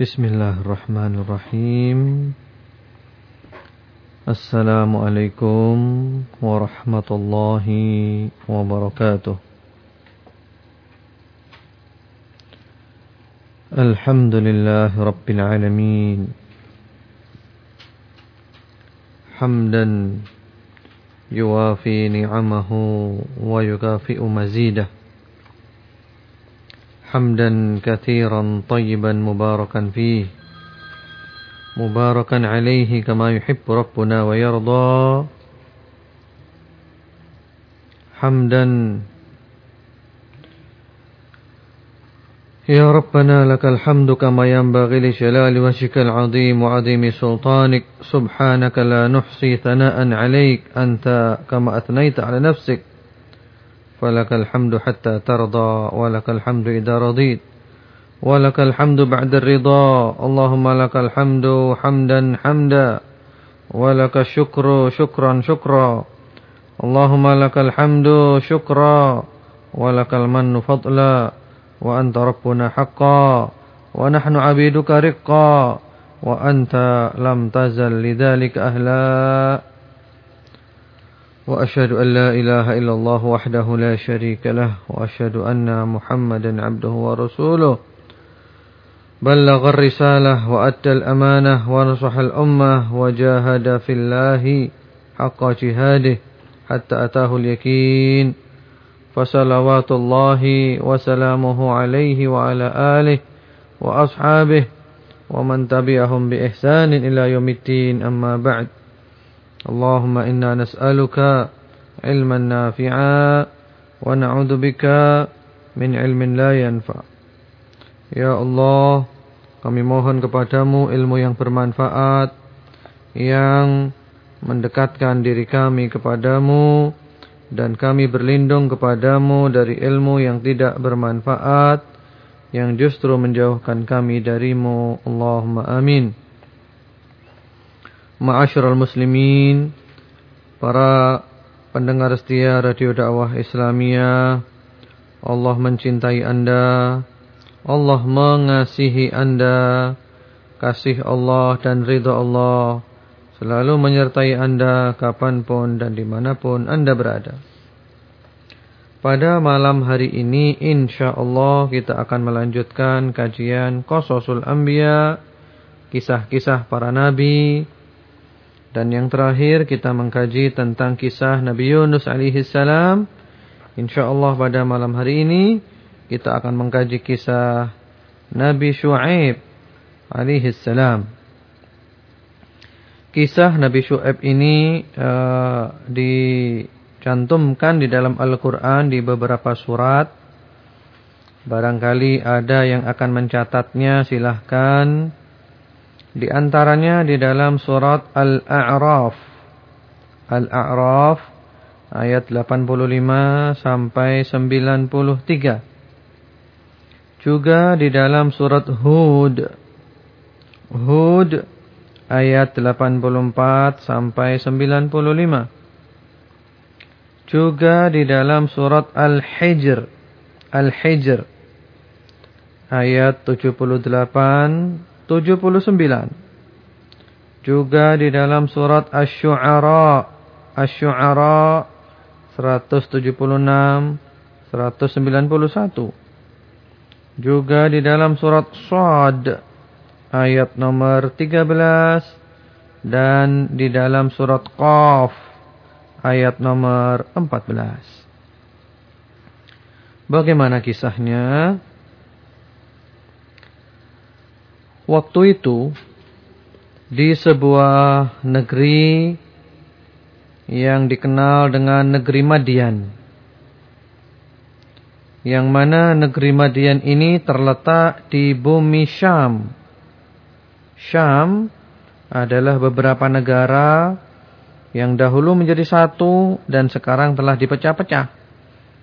بسم الله الرحمن الرحيم السلام عليكم ورحمة الله وبركاته الحمد لله رب العالمين حمدا يوافي نعمه ويكافئ مزيده كثيرا طيبا مباركا فيه مباركا عليه كما يحب ربنا ويرضى. حمدا. يا ربنا لك الحمد كما ينبغي لجلال وجهك العظيم وعظيم سلطانك. سبحانك لا نحصي ثناء عليك. أنت كما أثنيت على نفسك. فلك الحمد حتى ترضى ولك الحمد إذا رضيت ولك الحمد بعد الرضا. اللهم لك الحمد حمدا حمدا ولك الشكر شكرا شكرا. اللهم لك الحمد شكرا ولك المن فضلا. وأنت ربنا حقا ونحن عبيدك رقا. وأنت لم تزل لذلك أهلا. وأشهد أن لا إله إلا الله وحده لا شريك له وأشهد أن محمدا عبده ورسوله. بلغ الرسالة وأدى الأمانة ونصح الأمة وجاهد في الله حق جهاده حتى أتاه اليقين. فصلوات الله وسلامه عليه وعلى آله وأصحابه ومن تبعهم بإحسان إلى يوم الدين. أما بعد Allahumma inna nas'aluka ilman nafi'a wa na'udhu bika min ilmin la yanfa. Ya Allah, kami mohon kepadamu ilmu yang bermanfaat yang mendekatkan diri kami kepadamu dan kami berlindung kepadamu dari ilmu yang tidak bermanfaat yang justru menjauhkan kami darimu. Allahumma amin. Ma'asyiral muslimin, para pendengar setia Radio Dakwah Islamia, Allah mencintai Anda, Allah mengasihi Anda, kasih Allah dan ridha Allah selalu menyertai Anda kapan pun dan di mana pun Anda berada. Pada malam hari ini insya Allah kita akan melanjutkan kajian Qososul Anbiya, kisah-kisah para nabi, dan yang terakhir kita mengkaji tentang kisah Nabi Yunus alaihissalam. InsyaAllah pada malam hari ini kita akan mengkaji kisah Nabi Shu'aib alaihissalam. Kisah Nabi Shu'aib ini uh, dicantumkan di dalam Al-Quran di beberapa surat. Barangkali ada yang akan mencatatnya silahkan di antaranya di dalam surat Al-A'raf. Al-A'raf ayat 85 sampai 93. Juga di dalam surat Hud. Hud ayat 84 sampai 95. Juga di dalam surat Al-Hijr. Al-Hijr ayat 78 79. Juga di dalam surat Asy-Syu'ara, Asy-Syu'ara 176, 191. Juga di dalam surat Shad ayat nomor 13 dan di dalam surat Qaf ayat nomor 14. Bagaimana kisahnya? Waktu itu di sebuah negeri yang dikenal dengan negeri Madian. Yang mana negeri Madian ini terletak di bumi Syam. Syam adalah beberapa negara yang dahulu menjadi satu dan sekarang telah dipecah-pecah.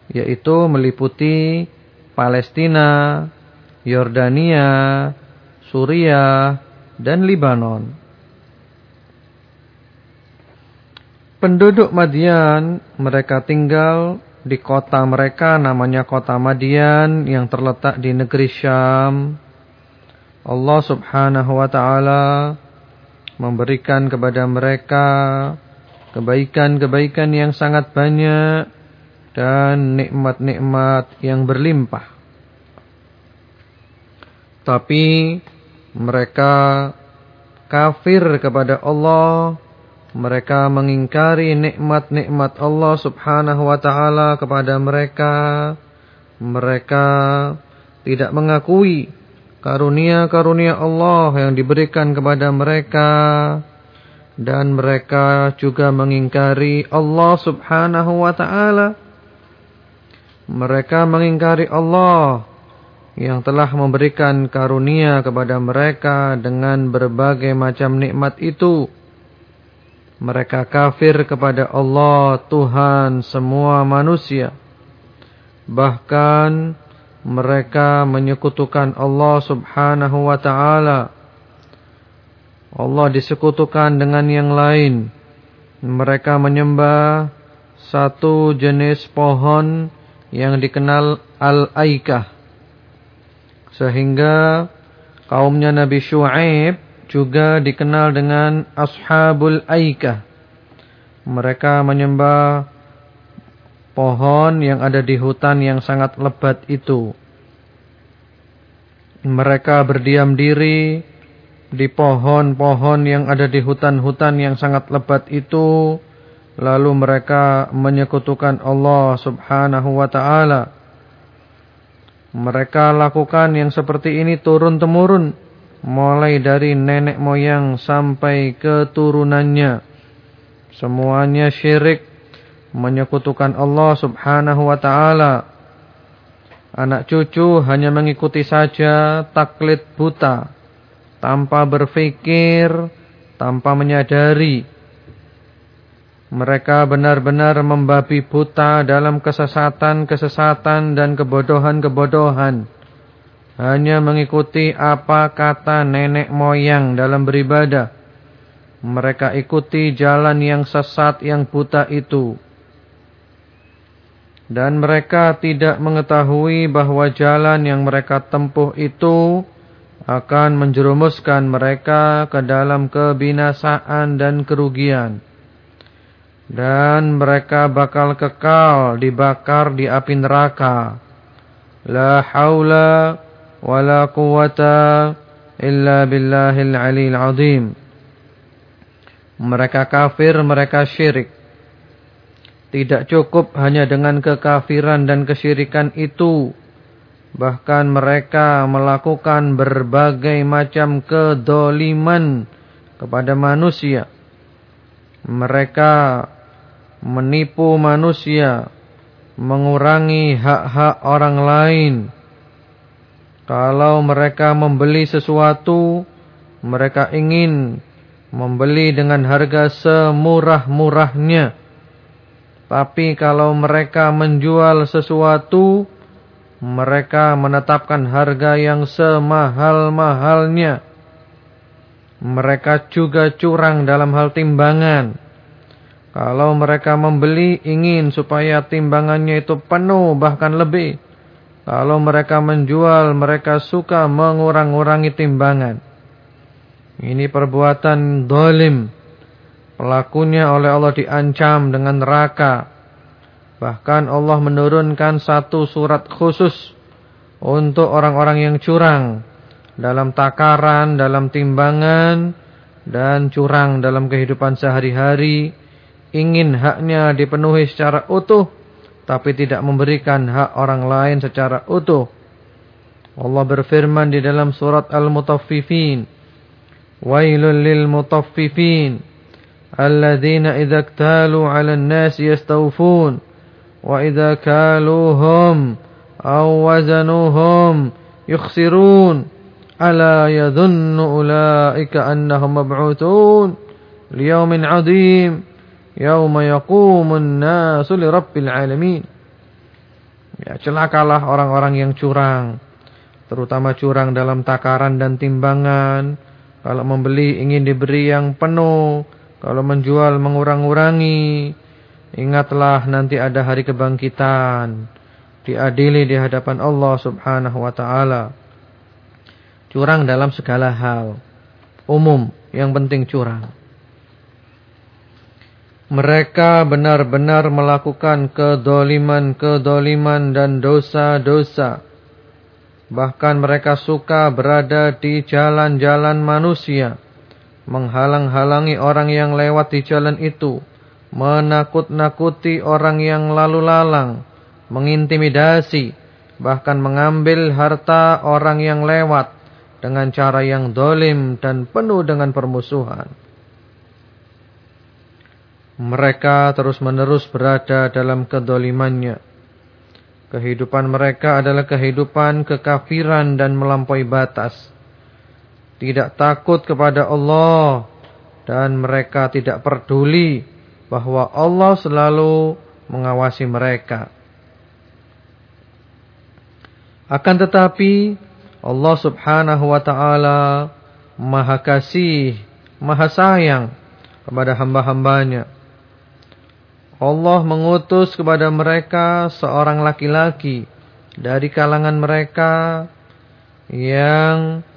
Yaitu meliputi Palestina, Yordania, Suriah, dan Libanon. Penduduk Madian, mereka tinggal di kota mereka namanya kota Madian yang terletak di negeri Syam. Allah subhanahu wa ta'ala memberikan kepada mereka kebaikan-kebaikan yang sangat banyak dan nikmat-nikmat yang berlimpah. Tapi mereka kafir kepada Allah, mereka mengingkari nikmat-nikmat Allah Subhanahu wa taala kepada mereka. Mereka tidak mengakui karunia-karunia Allah yang diberikan kepada mereka dan mereka juga mengingkari Allah Subhanahu wa taala. Mereka mengingkari Allah yang telah memberikan karunia kepada mereka dengan berbagai macam nikmat itu. Mereka kafir kepada Allah Tuhan semua manusia. Bahkan mereka menyekutukan Allah subhanahu wa ta'ala. Allah disekutukan dengan yang lain. Mereka menyembah satu jenis pohon yang dikenal Al-Aikah. Sehingga kaumnya Nabi Shu'aib juga dikenal dengan Ashabul Aikah. Mereka menyembah pohon yang ada di hutan yang sangat lebat itu. Mereka berdiam diri di pohon-pohon yang ada di hutan-hutan yang sangat lebat itu. Lalu mereka menyekutukan Allah subhanahu wa ta'ala. Mereka lakukan yang seperti ini turun-temurun. Mulai dari nenek moyang sampai keturunannya. Semuanya syirik. Menyekutukan Allah subhanahu wa ta'ala. Anak cucu hanya mengikuti saja taklid buta. Tanpa berpikir, tanpa menyadari mereka benar-benar membabi buta dalam kesesatan-kesesatan dan kebodohan-kebodohan. Hanya mengikuti apa kata nenek moyang dalam beribadah. Mereka ikuti jalan yang sesat yang buta itu. Dan mereka tidak mengetahui bahwa jalan yang mereka tempuh itu akan menjerumuskan mereka ke dalam kebinasaan dan kerugian dan mereka bakal kekal dibakar di api neraka. La haula wala quwata illa billahil alil azim. Mereka kafir, mereka syirik. Tidak cukup hanya dengan kekafiran dan kesyirikan itu. Bahkan mereka melakukan berbagai macam kedoliman kepada manusia. Mereka menipu manusia, mengurangi hak-hak orang lain. Kalau mereka membeli sesuatu, mereka ingin membeli dengan harga semurah-murahnya. Tapi kalau mereka menjual sesuatu, mereka menetapkan harga yang semahal-mahalnya. Mereka juga curang dalam hal timbangan. Kalau mereka membeli ingin supaya timbangannya itu penuh bahkan lebih. Kalau mereka menjual mereka suka mengurang-urangi timbangan. Ini perbuatan dolim. Pelakunya oleh Allah diancam dengan neraka. Bahkan Allah menurunkan satu surat khusus untuk orang-orang yang curang. Dalam takaran, dalam timbangan, dan curang dalam kehidupan sehari-hari ingin haknya dipenuhi secara utuh tapi tidak memberikan hak orang lain secara utuh. Allah berfirman di dalam surat Al-Mutaffifin, "Wailul lil mutaffifin alladzina idza iktalu 'alan nasi yastawfun wa idza kaluhum aw wazanuhum yukhsirun ala yadhunnu ulaika annahum mab'utun liyawmin 'adzim." Yauma yaqumun nasu lirabbil alamin. Ya, celakalah orang-orang yang curang, terutama curang dalam takaran dan timbangan. Kalau membeli ingin diberi yang penuh, kalau menjual mengurang-urangi. Ingatlah nanti ada hari kebangkitan, diadili di hadapan Allah Subhanahu wa taala. Curang dalam segala hal. Umum, yang penting curang. Mereka benar-benar melakukan kedoliman-kedoliman dan dosa-dosa. Bahkan mereka suka berada di jalan-jalan manusia. Menghalang-halangi orang yang lewat di jalan itu. Menakut-nakuti orang yang lalu lalang. Mengintimidasi. Bahkan mengambil harta orang yang lewat. Dengan cara yang dolim dan penuh dengan permusuhan. Mereka terus-menerus berada dalam kedolimannya. Kehidupan mereka adalah kehidupan kekafiran dan melampaui batas. Tidak takut kepada Allah. Dan mereka tidak peduli bahwa Allah selalu mengawasi mereka. Akan tetapi Allah subhanahu wa ta'ala maha kasih, maha sayang kepada hamba-hambanya. Allah mengutus kepada mereka seorang laki-laki dari kalangan mereka yang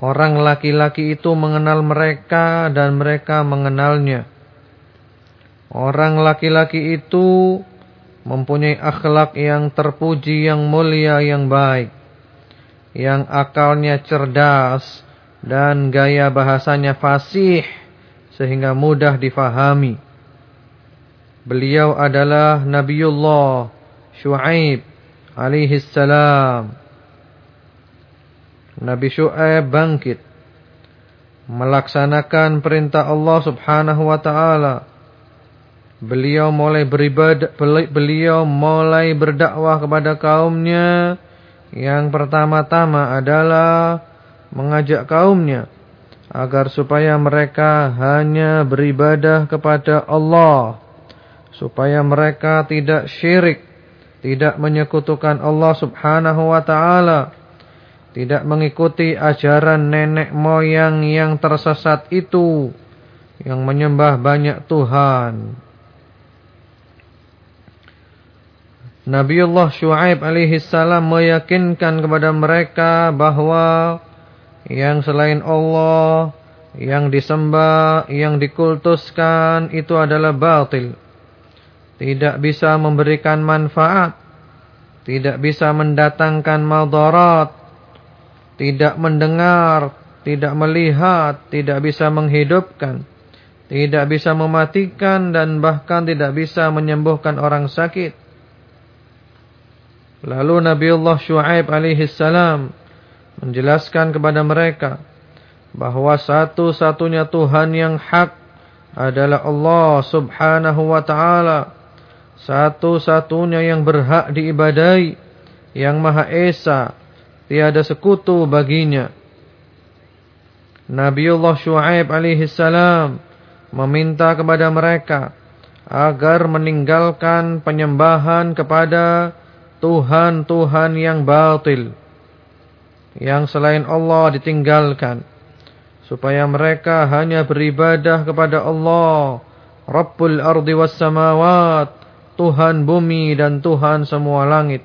orang laki-laki itu mengenal mereka dan mereka mengenalnya. Orang laki-laki itu mempunyai akhlak yang terpuji, yang mulia, yang baik. Yang akalnya cerdas dan gaya bahasanya fasih sehingga mudah difahami. Beliau adalah Nabiullah Shu'aib alaihi salam. Nabi Shu'aib bangkit melaksanakan perintah Allah Subhanahu wa taala. Beliau mulai beribadah beliau mulai berdakwah kepada kaumnya. Yang pertama-tama adalah mengajak kaumnya agar supaya mereka hanya beribadah kepada Allah supaya mereka tidak syirik, tidak menyekutukan Allah Subhanahu wa taala, tidak mengikuti ajaran nenek moyang yang tersesat itu yang menyembah banyak tuhan. Nabiullah Shu'aib alaihi salam meyakinkan kepada mereka bahwa yang selain Allah, yang disembah, yang dikultuskan itu adalah batil tidak bisa memberikan manfaat, tidak bisa mendatangkan madarat, tidak mendengar, tidak melihat, tidak bisa menghidupkan, tidak bisa mematikan dan bahkan tidak bisa menyembuhkan orang sakit. Lalu Nabiullah Shu'aib alaihi salam menjelaskan kepada mereka bahwa satu-satunya Tuhan yang hak adalah Allah Subhanahu wa taala satu-satunya yang berhak diibadai, yang Maha Esa, tiada sekutu baginya. Nabiullah Shu'aib alaihi salam meminta kepada mereka agar meninggalkan penyembahan kepada Tuhan-Tuhan yang batil. Yang selain Allah ditinggalkan. Supaya mereka hanya beribadah kepada Allah. Rabbul ardi was samawat Tuhan bumi dan Tuhan semua langit.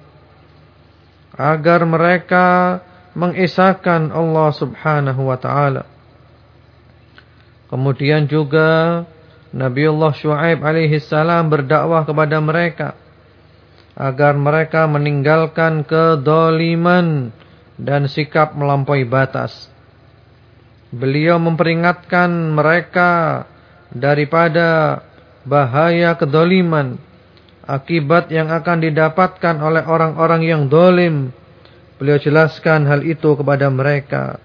Agar mereka mengesahkan Allah subhanahu wa ta'ala. Kemudian juga Nabiullah Shu'aib alaihi salam berdakwah kepada mereka. Agar mereka meninggalkan kedoliman dan sikap melampaui batas. Beliau memperingatkan mereka daripada bahaya kedoliman akibat yang akan didapatkan oleh orang-orang yang dolim. Beliau jelaskan hal itu kepada mereka.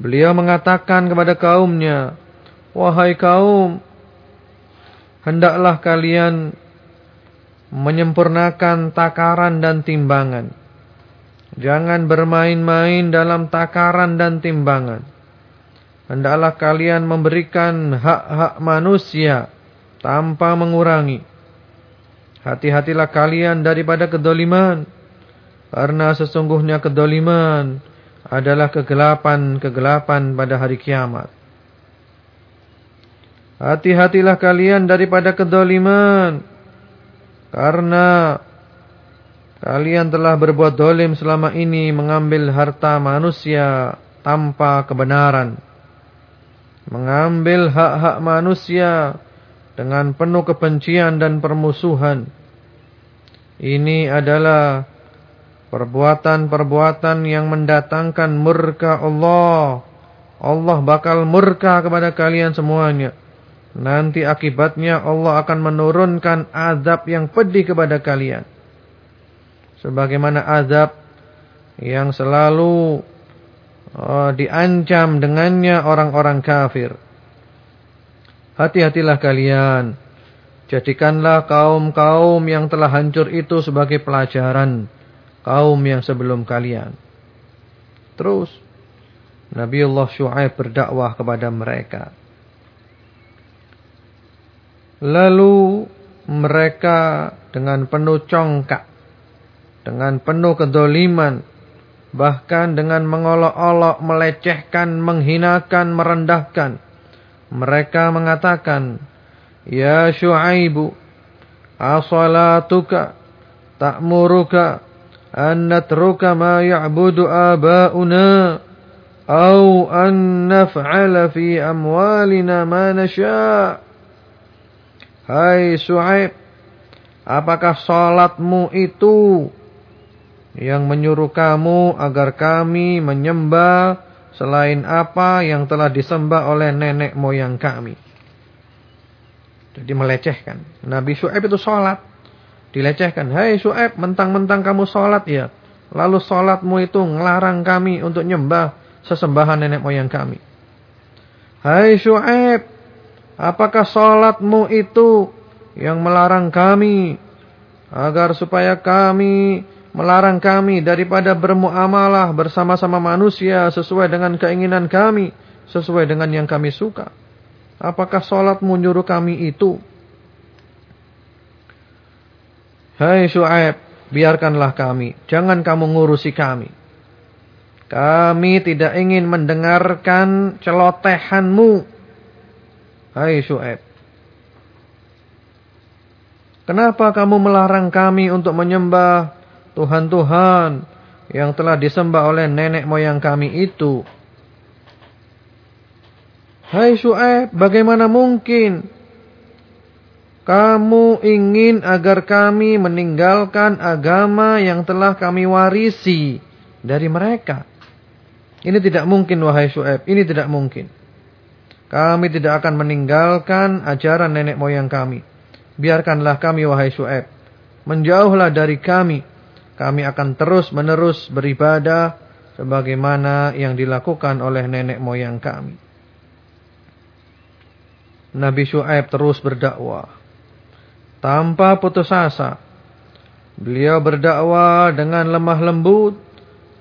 Beliau mengatakan kepada kaumnya, Wahai kaum, hendaklah kalian menyempurnakan takaran dan timbangan. Jangan bermain-main dalam takaran dan timbangan. Hendaklah kalian memberikan hak-hak manusia tanpa mengurangi Hati-hatilah kalian daripada kedoliman. Karena sesungguhnya kedoliman adalah kegelapan-kegelapan pada hari kiamat. Hati-hatilah kalian daripada kedoliman. Karena Kalian telah berbuat dolim selama ini mengambil harta manusia tanpa kebenaran. Mengambil hak-hak manusia dengan penuh kebencian dan permusuhan. Ini adalah perbuatan-perbuatan yang mendatangkan murka Allah. Allah bakal murka kepada kalian semuanya. Nanti akibatnya Allah akan menurunkan azab yang pedih kepada kalian sebagaimana azab yang selalu uh, diancam dengannya orang-orang kafir. Hati-hatilah kalian. Jadikanlah kaum-kaum yang telah hancur itu sebagai pelajaran kaum yang sebelum kalian. Terus Nabi Allah Shu'aib berdakwah kepada mereka. Lalu mereka dengan penuh congkak dengan penuh kedoliman, bahkan dengan mengolok-olok, melecehkan, menghinakan, merendahkan. Mereka mengatakan, Ya Shu'aibu, asalatuka ta'muruka an natruka ma ya'budu aba'una au an naf'ala fi amwalina ma nasha' Hai Shu'aib, apakah salatmu itu yang menyuruh kamu agar kami menyembah selain apa yang telah disembah oleh nenek moyang kami. Jadi melecehkan. Nabi Shu'aib itu sholat. Dilecehkan. Hai Shu'aib, mentang-mentang kamu sholat ya. Lalu sholatmu itu ngelarang kami untuk nyembah sesembahan nenek moyang kami. Hai Shu'aib, apakah sholatmu itu yang melarang kami agar supaya kami melarang kami daripada bermuamalah bersama-sama manusia sesuai dengan keinginan kami, sesuai dengan yang kami suka. Apakah sholat menyuruh kami itu? Hai Shu'aib, biarkanlah kami, jangan kamu ngurusi kami. Kami tidak ingin mendengarkan celotehanmu. Hai Shu'aib. Kenapa kamu melarang kami untuk menyembah Tuhan-Tuhan yang telah disembah oleh nenek moyang kami itu. Hai Shu'aib, bagaimana mungkin kamu ingin agar kami meninggalkan agama yang telah kami warisi dari mereka? Ini tidak mungkin wahai Shu'aib, ini tidak mungkin. Kami tidak akan meninggalkan ajaran nenek moyang kami. Biarkanlah kami wahai Shu'aib. Menjauhlah dari kami kami akan terus menerus beribadah sebagaimana yang dilakukan oleh nenek moyang kami. Nabi Shu'aib terus berdakwah tanpa putus asa. Beliau berdakwah dengan lemah lembut,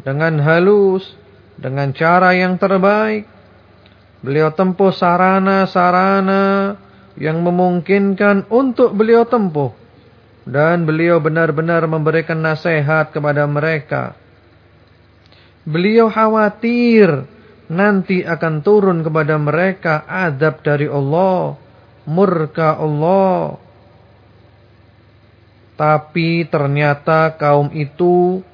dengan halus, dengan cara yang terbaik. Beliau tempuh sarana-sarana yang memungkinkan untuk beliau tempuh dan beliau benar-benar memberikan nasihat kepada mereka. Beliau khawatir nanti akan turun kepada mereka adab dari Allah, murka Allah. Tapi ternyata kaum itu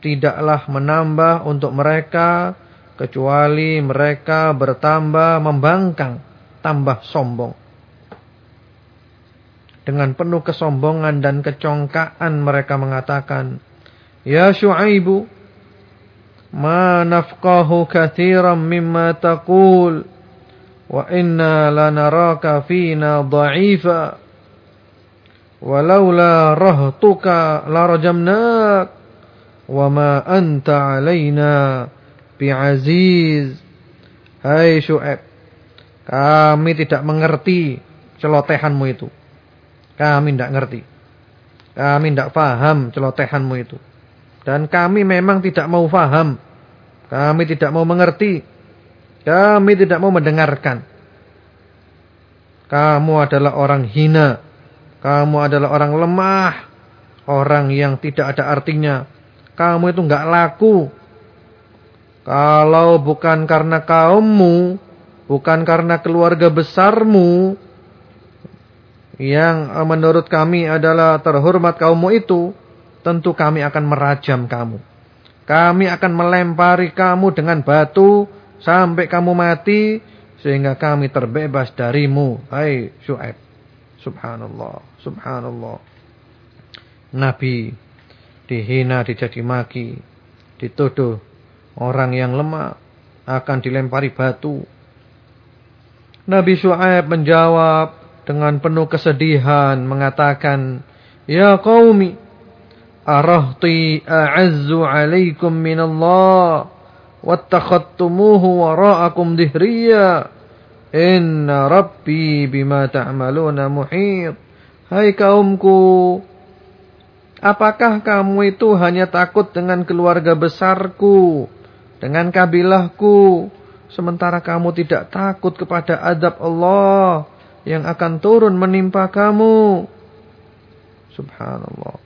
tidaklah menambah untuk mereka kecuali mereka bertambah membangkang, tambah sombong. Dengan penuh kesombongan dan kecongkaan mereka mengatakan, Ya Shu'aibu, ma nafqahu kathiran mimma taqul, wa inna lanaraka fina dha'ifa. Walaula rahtuka larajamnak, wa ma anta alaina bi'aziz. Hai Shu'aib, kami tidak mengerti celotehanmu itu. Kami tidak ngerti. Kami tidak paham celotehanmu itu. Dan kami memang tidak mau paham. Kami tidak mau mengerti. Kami tidak mau mendengarkan. Kamu adalah orang hina. Kamu adalah orang lemah. Orang yang tidak ada artinya. Kamu itu nggak laku. Kalau bukan karena kaummu, bukan karena keluarga besarmu, yang eh, menurut kami adalah terhormat kaummu itu, tentu kami akan merajam kamu. Kami akan melempari kamu dengan batu sampai kamu mati sehingga kami terbebas darimu. Hai Syuaib. Subhanallah, subhanallah. Nabi dihina, dicaci maki, dituduh orang yang lemah akan dilempari batu. Nabi Syuaib menjawab dengan penuh kesedihan mengatakan, "Ya qaumi, arahti a'azzu 'alaikum minallah wattakhadtumuhu wara'akum dhihriya inna rabbi bima ta'maluna muhit." Hai kaumku, apakah kamu itu hanya takut dengan keluarga besarku, dengan kabilahku, sementara kamu tidak takut kepada adab Allah yang akan turun menimpa kamu. Subhanallah.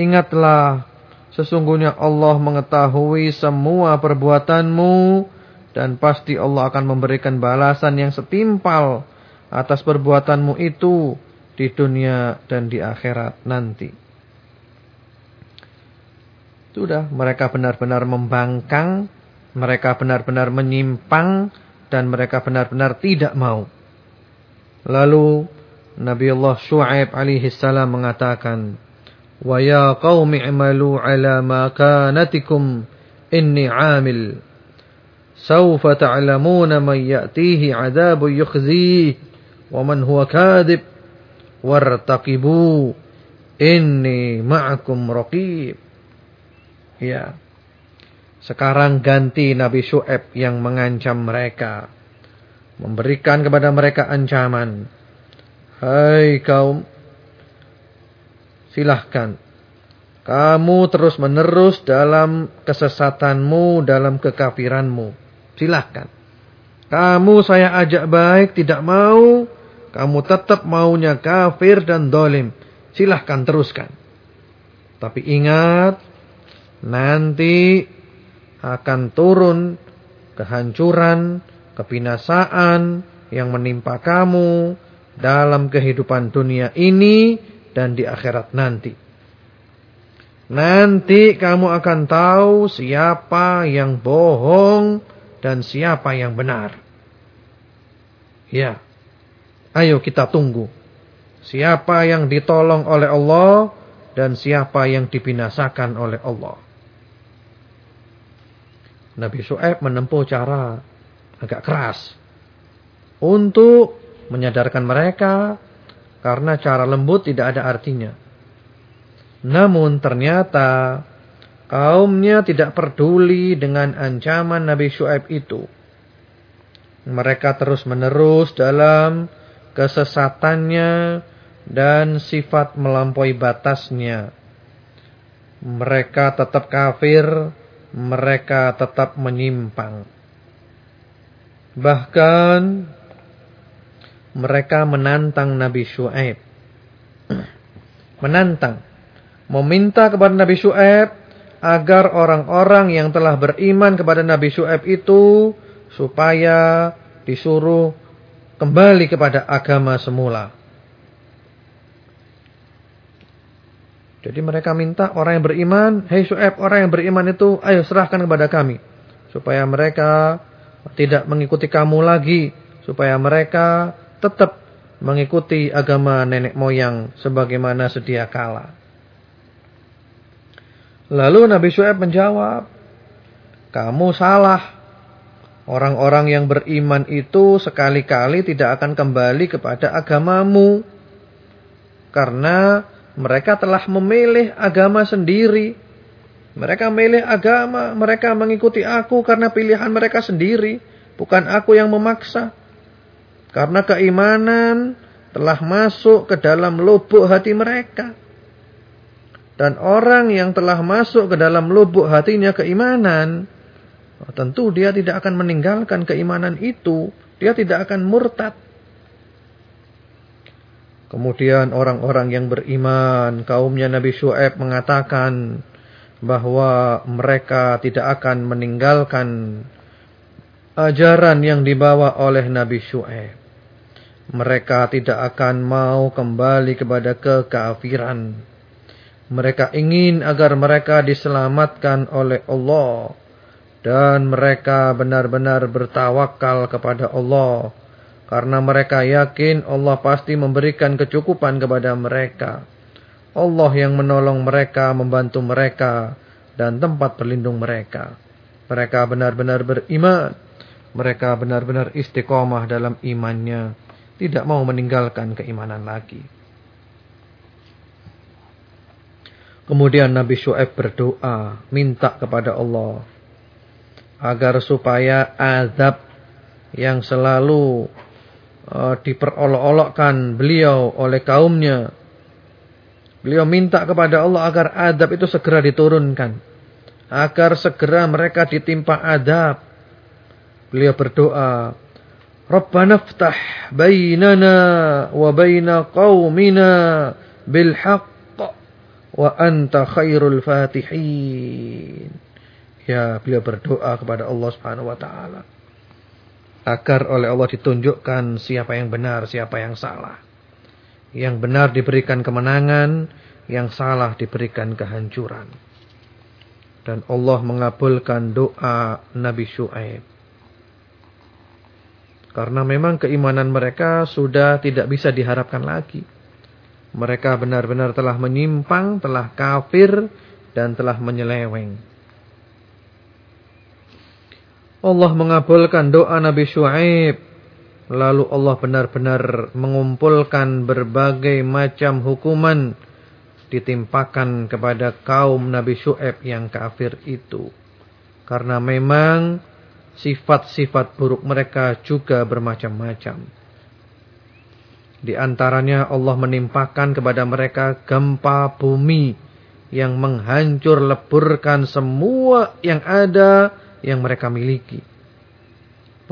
Ingatlah, sesungguhnya Allah mengetahui semua perbuatanmu dan pasti Allah akan memberikan balasan yang setimpal atas perbuatanmu itu di dunia dan di akhirat nanti. Sudah, mereka benar-benar membangkang, mereka benar-benar menyimpang dan mereka benar-benar tidak mau. Lalu Nabi Allah Shu'aib alaihi salam mengatakan, "Wa ya qaumi i'malu 'ala ma kanatikum inni 'amil. Sawfa ta'lamuna man ya'tihi 'adzabun yukhzihi wa man huwa kadhib. Wartaqibu inni ma'akum raqib." Ya. Sekarang ganti Nabi Shu'aib yang mengancam mereka memberikan kepada mereka ancaman. Hai kaum, silahkan. Kamu terus menerus dalam kesesatanmu, dalam kekafiranmu. Silahkan. Kamu saya ajak baik, tidak mau. Kamu tetap maunya kafir dan dolim. Silahkan teruskan. Tapi ingat, nanti akan turun kehancuran, kebinasaan yang menimpa kamu dalam kehidupan dunia ini dan di akhirat nanti. Nanti kamu akan tahu siapa yang bohong dan siapa yang benar. Ya. Ayo kita tunggu. Siapa yang ditolong oleh Allah dan siapa yang dibinasakan oleh Allah. Nabi Su'aib menempuh cara agak keras untuk menyadarkan mereka karena cara lembut tidak ada artinya. Namun ternyata kaumnya tidak peduli dengan ancaman Nabi Shu'aib itu. Mereka terus menerus dalam kesesatannya dan sifat melampaui batasnya. Mereka tetap kafir, mereka tetap menyimpang. Bahkan mereka menantang Nabi Shu'aib. menantang. Meminta kepada Nabi Shu'aib agar orang-orang yang telah beriman kepada Nabi Shu'aib itu supaya disuruh kembali kepada agama semula. Jadi mereka minta orang yang beriman, Hei Shu'aib, orang yang beriman itu, ayo serahkan kepada kami. Supaya mereka tidak mengikuti kamu lagi supaya mereka tetap mengikuti agama nenek moyang sebagaimana sedia kala. Lalu Nabi Shu'aib menjawab, "Kamu salah. Orang-orang yang beriman itu sekali-kali tidak akan kembali kepada agamamu karena mereka telah memilih agama sendiri." Mereka memilih agama, mereka mengikuti aku karena pilihan mereka sendiri, bukan aku yang memaksa. Karena keimanan telah masuk ke dalam lubuk hati mereka. Dan orang yang telah masuk ke dalam lubuk hatinya keimanan, tentu dia tidak akan meninggalkan keimanan itu, dia tidak akan murtad. Kemudian orang-orang yang beriman, kaumnya Nabi Shu'aib mengatakan, bahwa mereka tidak akan meninggalkan ajaran yang dibawa oleh Nabi Shu'aib. Mereka tidak akan mau kembali kepada kekafiran. Mereka ingin agar mereka diselamatkan oleh Allah. Dan mereka benar-benar bertawakal kepada Allah. Karena mereka yakin Allah pasti memberikan kecukupan kepada mereka. Allah yang menolong mereka, membantu mereka. Dan tempat berlindung mereka. Mereka benar-benar beriman. Mereka benar-benar istiqomah dalam imannya. Tidak mau meninggalkan keimanan lagi. Kemudian Nabi Shu'aib berdoa, minta kepada Allah agar supaya azab yang selalu uh, diperolok-olokkan beliau oleh kaumnya. Beliau minta kepada Allah agar azab itu segera diturunkan. Agar segera mereka ditimpa azab. Beliau berdoa, Rabbana ftah bainana wa baina qaumina bil haqq wa anta khairul fatihin. Ya, beliau berdoa kepada Allah Subhanahu wa taala agar oleh Allah ditunjukkan siapa yang benar, siapa yang salah. Yang benar diberikan kemenangan, yang salah diberikan kehancuran. Dan Allah mengabulkan doa Nabi Shu'aib. Karena memang keimanan mereka sudah tidak bisa diharapkan lagi. Mereka benar-benar telah menyimpang, telah kafir, dan telah menyeleweng. Allah mengabulkan doa Nabi Shu'aib. Lalu Allah benar-benar mengumpulkan berbagai macam hukuman ditimpakan kepada kaum Nabi Shu'aib yang kafir itu. Karena memang sifat-sifat buruk mereka juga bermacam-macam. Di antaranya Allah menimpakan kepada mereka gempa bumi yang menghancur leburkan semua yang ada yang mereka miliki.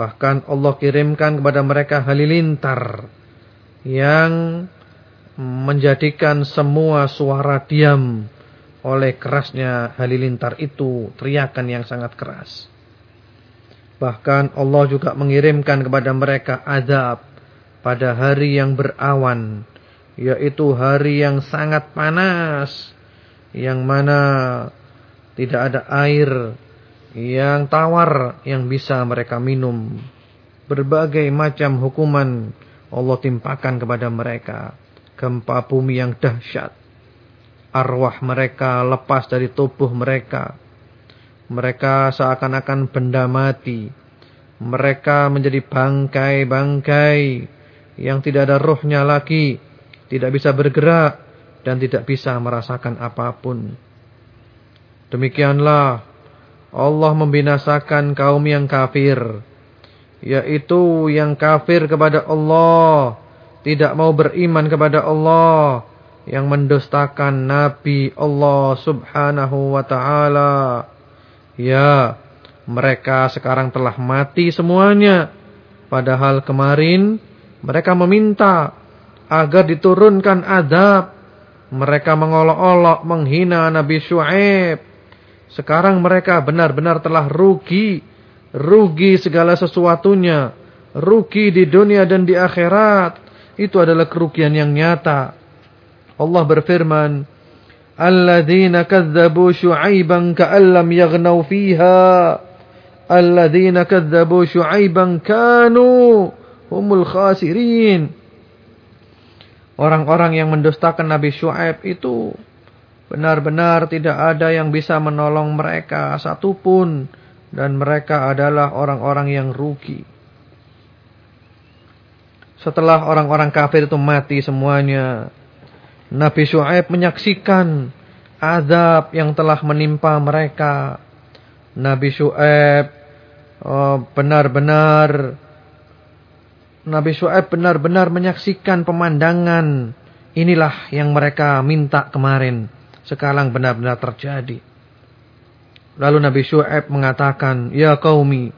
Bahkan Allah kirimkan kepada mereka halilintar yang menjadikan semua suara diam oleh kerasnya halilintar itu teriakan yang sangat keras. Bahkan Allah juga mengirimkan kepada mereka adab pada hari yang berawan yaitu hari yang sangat panas yang mana tidak ada air yang tawar yang bisa mereka minum berbagai macam hukuman Allah timpakan kepada mereka. Gempa bumi yang dahsyat. Arwah mereka lepas dari tubuh mereka. Mereka seakan-akan benda mati. Mereka menjadi bangkai-bangkai yang tidak ada rohnya lagi, tidak bisa bergerak dan tidak bisa merasakan apa pun. Demikianlah Allah membinasakan kaum yang kafir, yaitu yang kafir kepada Allah, tidak mau beriman kepada Allah, yang mendustakan nabi Allah Subhanahu wa taala. Ya, mereka sekarang telah mati semuanya. Padahal kemarin mereka meminta agar diturunkan adab. Mereka mengolok-olok, menghina Nabi Shu'aib. Sekarang mereka benar-benar telah rugi. Rugi segala sesuatunya. Rugi di dunia dan di akhirat. Itu adalah kerugian yang nyata. Allah berfirman, Alladzina kadzabu Shu'aiban ka'allam yaghnau fiha. Alladzina kadzabu Shu'aiban kanu humul khasirin. Orang-orang yang mendustakan Nabi Shu'aib itu benar-benar tidak ada yang bisa menolong mereka satupun dan mereka adalah orang-orang yang rugi. Setelah orang-orang kafir itu mati semuanya, Nabi Shu'aib menyaksikan azab yang telah menimpa mereka. Nabi Shu'aib oh, benar-benar Nabi Shu'aib benar-benar menyaksikan pemandangan. Inilah yang mereka minta kemarin. Sekarang benar-benar terjadi. Lalu Nabi Shu'aib mengatakan, Ya qaumi,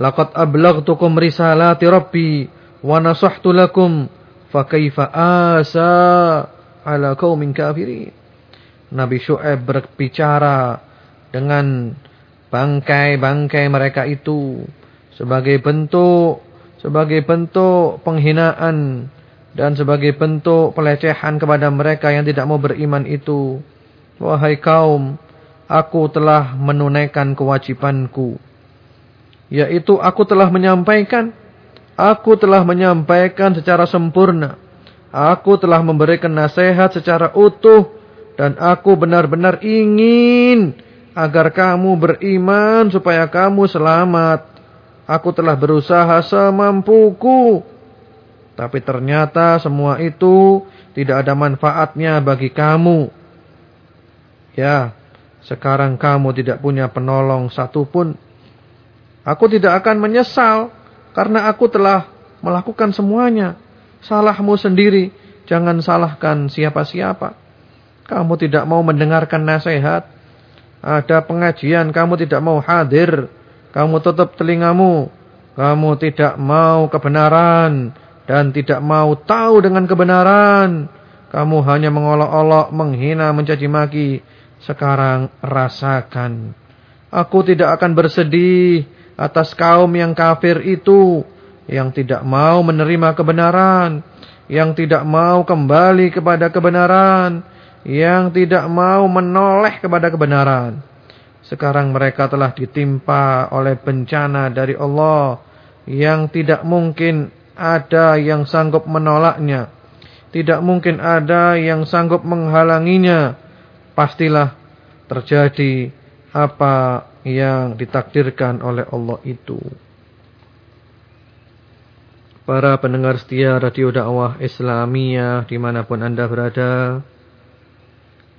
laqad ablaghtukum risalati rabbi wa nasahtu lakum fa kaifa asa ala qaumin kafirin. Nabi Shu'aib berbicara dengan bangkai-bangkai mereka itu sebagai bentuk sebagai bentuk penghinaan dan sebagai bentuk pelecehan kepada mereka yang tidak mau beriman itu. Wahai kaum, aku telah menunaikan kewajibanku. Yaitu aku telah menyampaikan. Aku telah menyampaikan secara sempurna. Aku telah memberikan nasihat secara utuh. Dan aku benar-benar ingin agar kamu beriman supaya kamu selamat. Aku telah berusaha semampuku. Tapi ternyata semua itu tidak ada manfaatnya bagi kamu. Ya, sekarang kamu tidak punya penolong satupun. Aku tidak akan menyesal karena aku telah melakukan semuanya. Salahmu sendiri, jangan salahkan siapa-siapa. Kamu tidak mau mendengarkan nasihat. Ada pengajian, kamu tidak mau hadir. Kamu tutup telingamu. Kamu tidak mau kebenaran dan tidak mau tahu dengan kebenaran. Kamu hanya mengolok-olok, menghina, mencaci maki. Sekarang rasakan. Aku tidak akan bersedih atas kaum yang kafir itu. Yang tidak mau menerima kebenaran. Yang tidak mau kembali kepada kebenaran. Yang tidak mau menoleh kepada kebenaran. Sekarang mereka telah ditimpa oleh bencana dari Allah. Yang tidak mungkin ada yang sanggup menolaknya. Tidak mungkin ada yang sanggup menghalanginya pastilah terjadi apa yang ditakdirkan oleh Allah itu. Para pendengar setia Radio Dakwah Islamiyah di mana pun anda berada.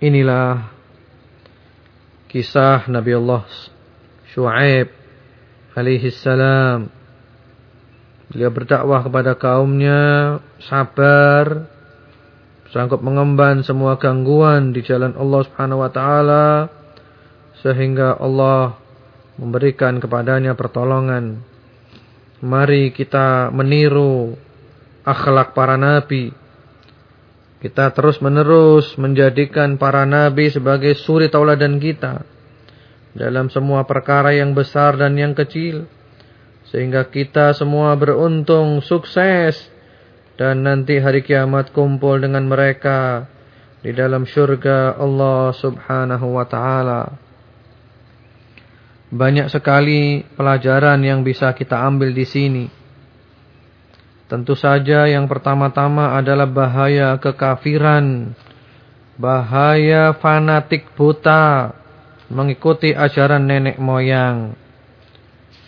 Inilah kisah Nabi Allah Shu'aib alaihi salam. Beliau berdakwah kepada kaumnya, sabar, sanggup mengemban semua gangguan di jalan Allah Subhanahu wa taala sehingga Allah memberikan kepadanya pertolongan. Mari kita meniru akhlak para nabi. Kita terus-menerus menjadikan para nabi sebagai suri tauladan kita dalam semua perkara yang besar dan yang kecil sehingga kita semua beruntung sukses dan nanti hari kiamat kumpul dengan mereka di dalam syurga Allah Subhanahu wa taala. Banyak sekali pelajaran yang bisa kita ambil di sini. Tentu saja yang pertama-tama adalah bahaya kekafiran, bahaya fanatik buta mengikuti ajaran nenek moyang.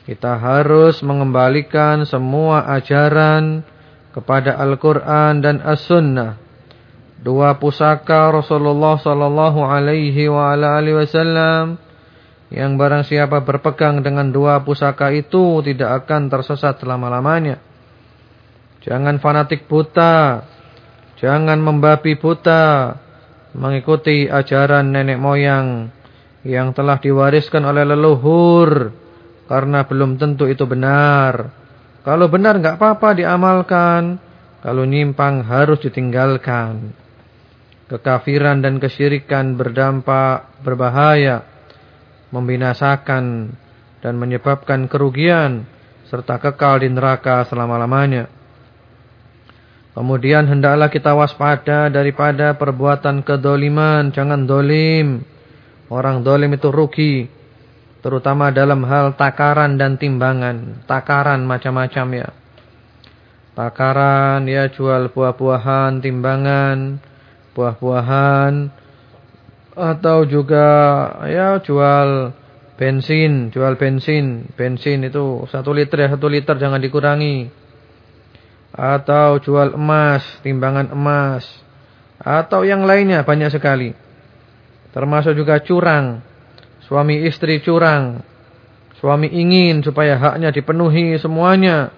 Kita harus mengembalikan semua ajaran kepada Al-Quran dan As-Sunnah. Dua pusaka Rasulullah sallallahu alaihi wa alihi wasallam yang barang siapa berpegang dengan dua pusaka itu tidak akan tersesat selama-lamanya. Jangan fanatik buta, jangan membabi buta, mengikuti ajaran nenek moyang yang telah diwariskan oleh leluhur karena belum tentu itu benar. Kalau benar nggak apa-apa diamalkan. Kalau nyimpang harus ditinggalkan. Kekafiran dan kesyirikan berdampak berbahaya. Membinasakan dan menyebabkan kerugian. Serta kekal di neraka selama-lamanya. Kemudian hendaklah kita waspada daripada perbuatan kedoliman. Jangan dolim. Orang dolim itu rugi terutama dalam hal takaran dan timbangan, takaran macam-macam ya. Takaran ya jual buah-buahan, timbangan, buah-buahan atau juga ya jual bensin, jual bensin, bensin itu satu liter ya satu liter jangan dikurangi. Atau jual emas, timbangan emas, atau yang lainnya banyak sekali. Termasuk juga curang Suami istri curang. Suami ingin supaya haknya dipenuhi semuanya.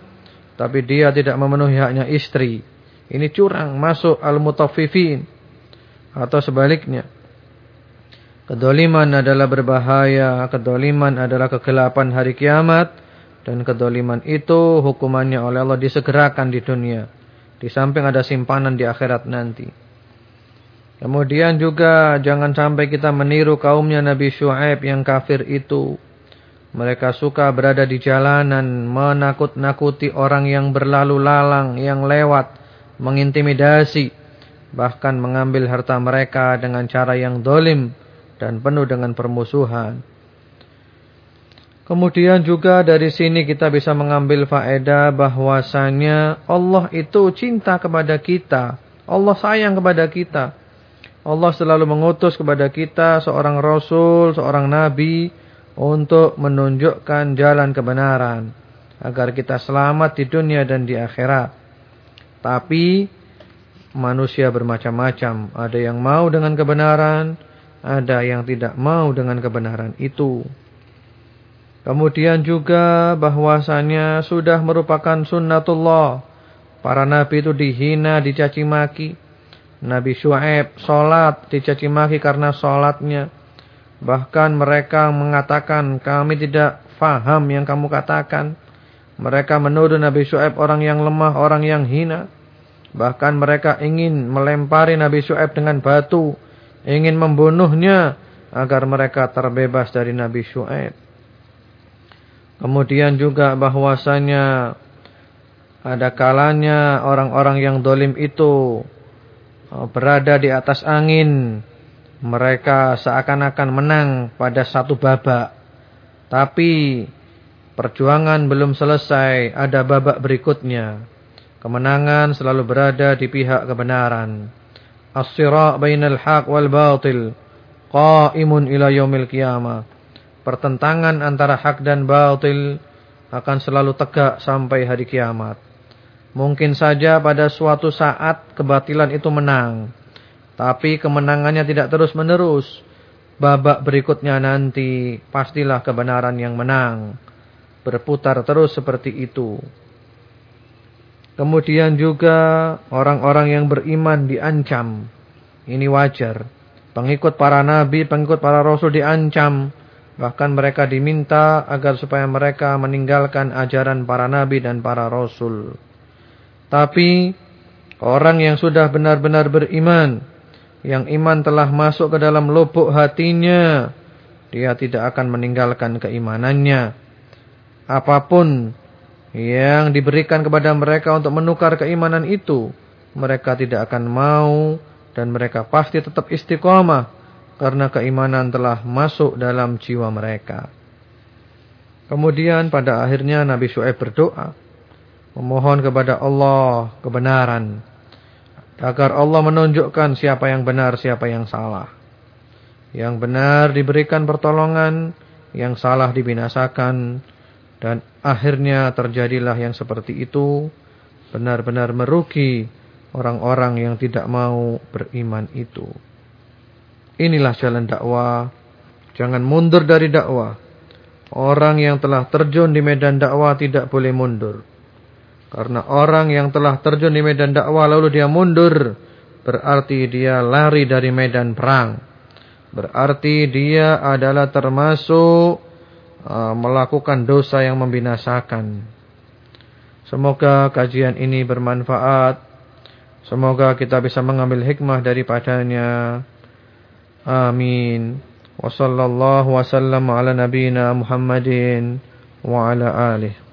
Tapi dia tidak memenuhi haknya istri. Ini curang masuk al-mutaffifin. Atau sebaliknya. Kedoliman adalah berbahaya. Kedoliman adalah kegelapan hari kiamat. Dan kedoliman itu hukumannya oleh Allah disegerakan di dunia. Di samping ada simpanan di akhirat nanti. Kemudian juga jangan sampai kita meniru kaumnya Nabi Shu'aib yang kafir itu. Mereka suka berada di jalanan, menakut-nakuti orang yang berlalu lalang, yang lewat, mengintimidasi. Bahkan mengambil harta mereka dengan cara yang dolim. dan penuh dengan permusuhan. Kemudian juga dari sini kita bisa mengambil faedah bahwasanya Allah itu cinta kepada kita. Allah sayang kepada kita. Allah selalu mengutus kepada kita seorang rasul, seorang nabi untuk menunjukkan jalan kebenaran agar kita selamat di dunia dan di akhirat. Tapi manusia bermacam-macam, ada yang mau dengan kebenaran, ada yang tidak mau dengan kebenaran itu. Kemudian juga bahwasanya sudah merupakan sunnatullah. Para nabi itu dihina, dicaci maki. Nabi Shu'aib sholat, dicaci maki karena sholatnya. Bahkan mereka mengatakan kami tidak faham yang kamu katakan. Mereka menuduh Nabi Shu'aib orang yang lemah, orang yang hina. Bahkan mereka ingin melempari Nabi Shu'aib dengan batu. Ingin membunuhnya agar mereka terbebas dari Nabi Shu'aib. Kemudian juga bahwasanya ada kalanya orang-orang yang dolim itu berada di atas angin. Mereka seakan-akan menang pada satu babak. Tapi perjuangan belum selesai, ada babak berikutnya. Kemenangan selalu berada di pihak kebenaran. As-sira' bainal haq wal batil qa'imun ila yaumil qiyamah pertentangan antara hak dan batil akan selalu tegak sampai hari kiamat. Mungkin saja pada suatu saat kebatilan itu menang. Tapi kemenangannya tidak terus menerus. Babak berikutnya nanti pastilah kebenaran yang menang. Berputar terus seperti itu. Kemudian juga orang-orang yang beriman diancam. Ini wajar. Pengikut para nabi, pengikut para rasul diancam Bahkan mereka diminta agar supaya mereka meninggalkan ajaran para nabi dan para rasul. Tapi orang yang sudah benar-benar beriman, yang iman telah masuk ke dalam lubuk hatinya, dia tidak akan meninggalkan keimanannya. Apa pun yang diberikan kepada mereka untuk menukar keimanan itu, mereka tidak akan mau dan mereka pasti tetap istiqomah karena keimanan telah masuk dalam jiwa mereka. Kemudian pada akhirnya Nabi Shu'aib berdoa. Memohon kepada Allah kebenaran. Agar Allah menunjukkan siapa yang benar, siapa yang salah. Yang benar diberikan pertolongan, yang salah dibinasakan. Dan akhirnya terjadilah yang seperti itu. Benar-benar merugi orang-orang yang tidak mau beriman itu. Inilah jalan dakwah. Jangan mundur dari dakwah. Orang yang telah terjun di medan dakwah tidak boleh mundur. Karena orang yang telah terjun di medan dakwah lalu dia mundur, berarti dia lari dari medan perang. Berarti dia adalah termasuk uh, melakukan dosa yang membinasakan. Semoga kajian ini bermanfaat. Semoga kita bisa mengambil hikmah daripadanya. Amin. Wassalamu'alaikum warahmatullahi wabarakatuh.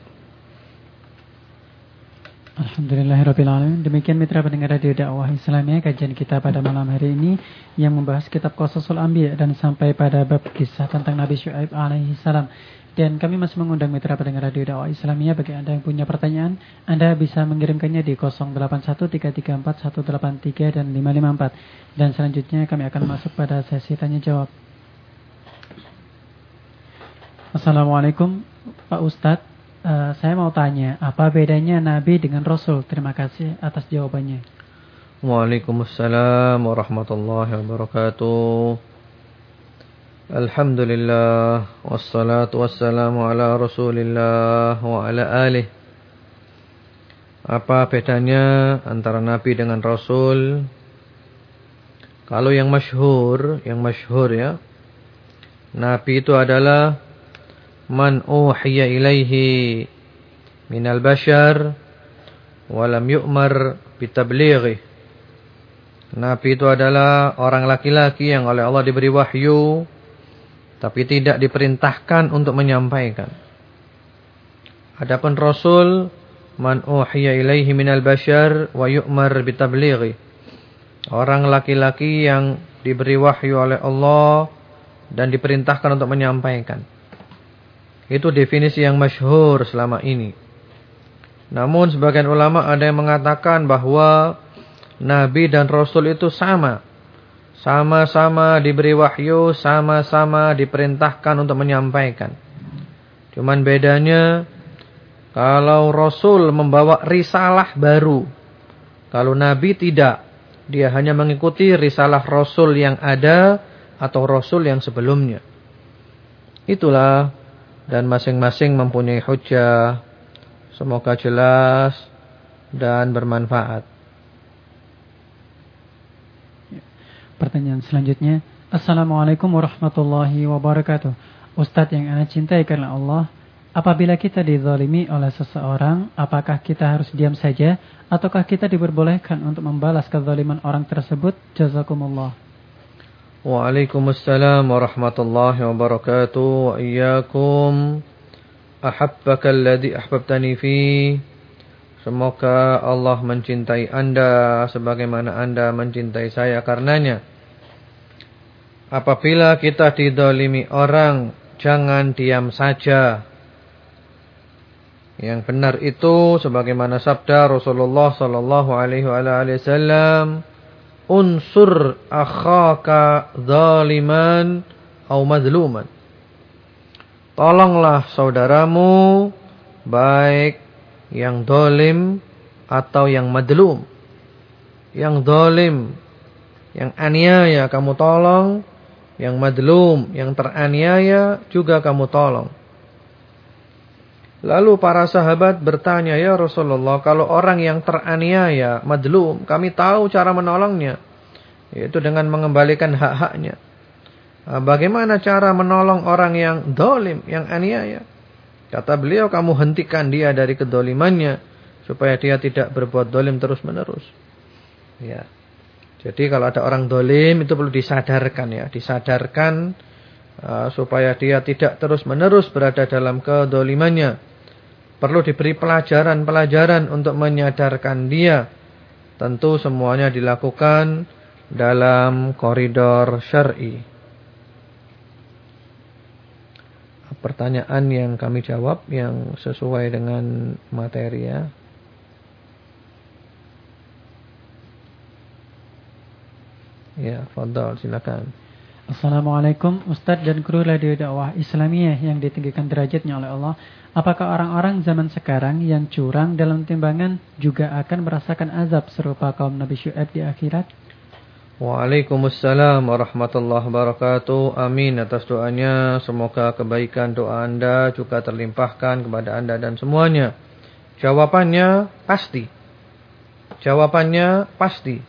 Alhamdulillahirrabbilalamin Demikian mitra pendengar radio dakwah Islamnya Kajian kita pada malam hari ini Yang membahas kitab Qasasul Ambiya Dan sampai pada bab kisah tentang Nabi Syu'aib alaihi salam dan kami masih mengundang mitra pendengar radio dakwah Islamia bagi Anda yang punya pertanyaan, Anda bisa mengirimkannya di 0813341833 dan 554. Dan selanjutnya kami akan masuk pada sesi tanya jawab. Assalamualaikum Pak Ustadz, uh, saya mau tanya, apa bedanya Nabi dengan Rasul? Terima kasih atas jawabannya. Waalaikumsalam warahmatullahi wabarakatuh. Alhamdulillah Wassalatu wassalamu ala rasulillah Wa ala alih Apa bedanya Antara Nabi dengan Rasul Kalau yang masyhur Yang masyhur ya Nabi itu adalah Man uhiya ilaihi Minal bashar Walam yu'mar Bitablighi Nabi itu adalah Orang laki-laki yang oleh Allah diberi wahyu tapi tidak diperintahkan untuk menyampaikan. Adapun Rasul man uhiya ilaihi minal bashar wa yu'mar bitablighi. Orang laki-laki yang diberi wahyu oleh Allah dan diperintahkan untuk menyampaikan. Itu definisi yang masyhur selama ini. Namun sebagian ulama ada yang mengatakan bahwa Nabi dan Rasul itu sama. Sama-sama diberi wahyu, sama-sama diperintahkan untuk menyampaikan. Cuman bedanya kalau Rasul membawa risalah baru. Kalau Nabi tidak. Dia hanya mengikuti risalah Rasul yang ada atau Rasul yang sebelumnya. Itulah dan masing-masing mempunyai hujah. Semoga jelas dan bermanfaat. Pertanyaan selanjutnya. Assalamualaikum warahmatullahi wabarakatuh. Ustadz yang anda cintai karena Allah. Apabila kita dizalimi oleh seseorang, apakah kita harus diam saja? Ataukah kita diperbolehkan untuk membalas kezaliman orang tersebut? Jazakumullah. Waalaikumsalam warahmatullahi wabarakatuh. Wa iyyakum. Ahabbaka alladhi ahbabtani fi. Semoga Allah mencintai anda sebagaimana anda mencintai saya karenanya. Apabila kita didolimi orang, jangan diam saja. Yang benar itu sebagaimana sabda Rasulullah sallallahu alaihi wasallam, "Unsur akhaka zaliman atau madluman." Tolonglah saudaramu baik yang dolim atau yang madlum. Yang dolim, yang aniaya kamu tolong yang madlum, yang teraniaya juga kamu tolong. Lalu para sahabat bertanya, "Ya Rasulullah, kalau orang yang teraniaya, madlum, kami tahu cara menolongnya, yaitu dengan mengembalikan hak-haknya. Nah, bagaimana cara menolong orang yang dolim, yang aniaya?" Kata beliau, "Kamu hentikan dia dari kedolimannya supaya dia tidak berbuat dolim terus-menerus." Ya. Jadi kalau ada orang dolim itu perlu disadarkan ya. Disadarkan uh, supaya dia tidak terus-menerus berada dalam kedolimannya. Perlu diberi pelajaran-pelajaran untuk menyadarkan dia. Tentu semuanya dilakukan dalam koridor syar'i. Pertanyaan yang kami jawab yang sesuai dengan materi ya. Ya, fadal, silakan. Assalamualaikum Ustadz dan kru radio dakwah Islamiyah yang ditinggikan derajatnya oleh Allah. Apakah orang-orang zaman sekarang yang curang dalam timbangan juga akan merasakan azab serupa kaum Nabi Syu'aib di akhirat? Waalaikumsalam warahmatullahi wabarakatuh. Amin atas doanya. Semoga kebaikan doa Anda juga terlimpahkan kepada Anda dan semuanya. Jawabannya pasti. Jawabannya pasti.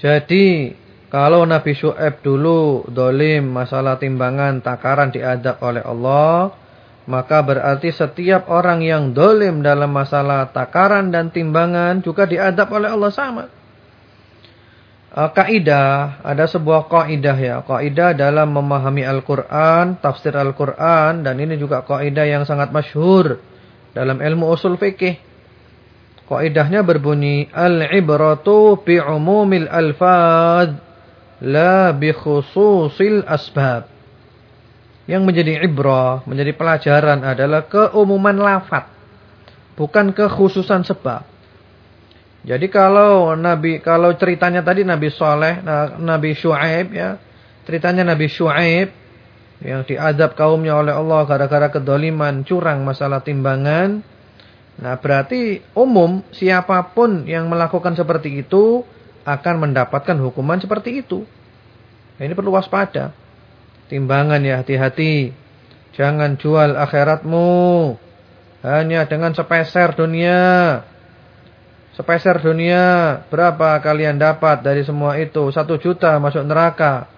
Jadi kalau Nabi Shu'aib dulu dolim masalah timbangan takaran diadab oleh Allah. Maka berarti setiap orang yang dolim dalam masalah takaran dan timbangan juga diadab oleh Allah sama. Uh, kaidah, ada sebuah kaidah ya. Kaidah dalam memahami Al-Quran, tafsir Al-Quran. Dan ini juga kaidah yang sangat masyhur dalam ilmu usul fikih. Kaidahnya berbunyi al-ibratu bi umumil alfaz la bi khususil asbab. Yang menjadi ibrah, menjadi pelajaran adalah keumuman lafaz, bukan kekhususan sebab. Jadi kalau Nabi kalau ceritanya tadi Nabi Soleh, Nabi Shu'aib ya, ceritanya Nabi Shu'aib yang diadab kaumnya oleh Allah gara-gara kedoliman, curang masalah timbangan, Nah berarti umum siapa pun yang melakukan seperti itu akan mendapatkan hukuman seperti itu. Nah, ini perlu waspada. Timbangan ya hati-hati. Jangan jual akhiratmu hanya dengan sepeser dunia. Sepeser dunia berapa kalian dapat dari semua itu? Satu juta masuk neraka.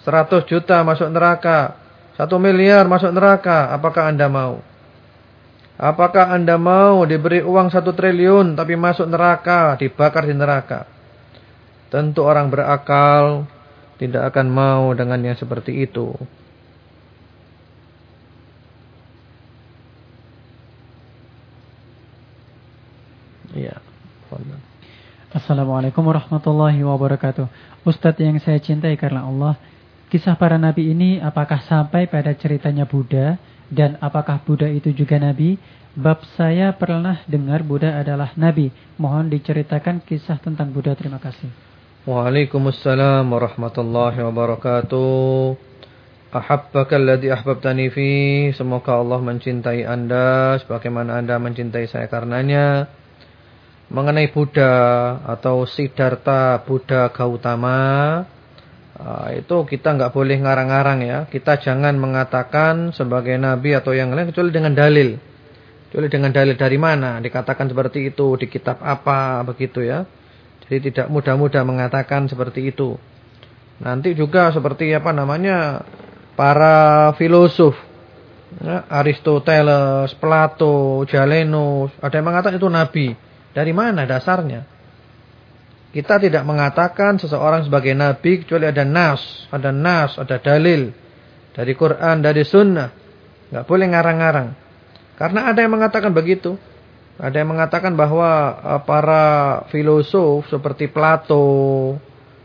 Seratus juta masuk neraka. Satu miliar masuk neraka. Apakah anda mau? Apakah anda mau diberi uang satu triliun tapi masuk neraka, dibakar di neraka? Tentu orang berakal tidak akan mau dengan yang seperti itu. Ya. Assalamualaikum warahmatullahi wabarakatuh. Ustadz yang saya cintai karena Allah, kisah para nabi ini apakah sampai pada ceritanya Buddha dan apakah Buddha itu juga nabi? Bab saya pernah dengar Buddha adalah nabi. Mohon diceritakan kisah tentang Buddha. Terima kasih. Waalaikumsalam warahmatullahi wabarakatuh. Ahabbaka alladhi ahbabtani fi. Semoga Allah mencintai Anda sebagaimana Anda mencintai saya karenanya. Mengenai Buddha atau Siddhartha Buddha Gautama, ah, itu kita nggak boleh ngarang-ngarang ya. Kita jangan mengatakan sebagai nabi atau yang lain kecuali dengan dalil. Kecuali dengan dalil dari mana dikatakan seperti itu, di kitab apa begitu ya. Jadi tidak mudah-mudah mengatakan seperti itu. Nanti juga seperti apa namanya para filosof ya, Aristoteles, Plato, Jalenus, ada yang mengatakan itu nabi. Dari mana dasarnya? Kita tidak mengatakan seseorang sebagai nabi kecuali ada nas, ada nas, ada dalil dari Quran, dari sunnah. Enggak boleh ngarang-ngarang. Karena ada yang mengatakan begitu. Ada yang mengatakan bahwa eh, para filosof seperti Plato,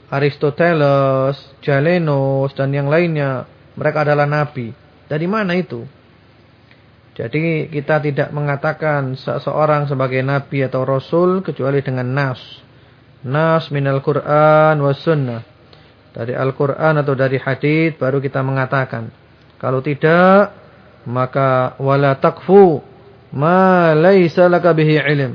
Aristoteles, Jalenus dan yang lainnya mereka adalah nabi. Dari mana itu? Jadi kita tidak mengatakan seseorang sebagai nabi atau rasul kecuali dengan nas. Nas minal Quran was sunnah. Dari Al-Quran atau dari hadith baru kita mengatakan. Kalau tidak, maka wala takfu ma laysa laka bihi ilm.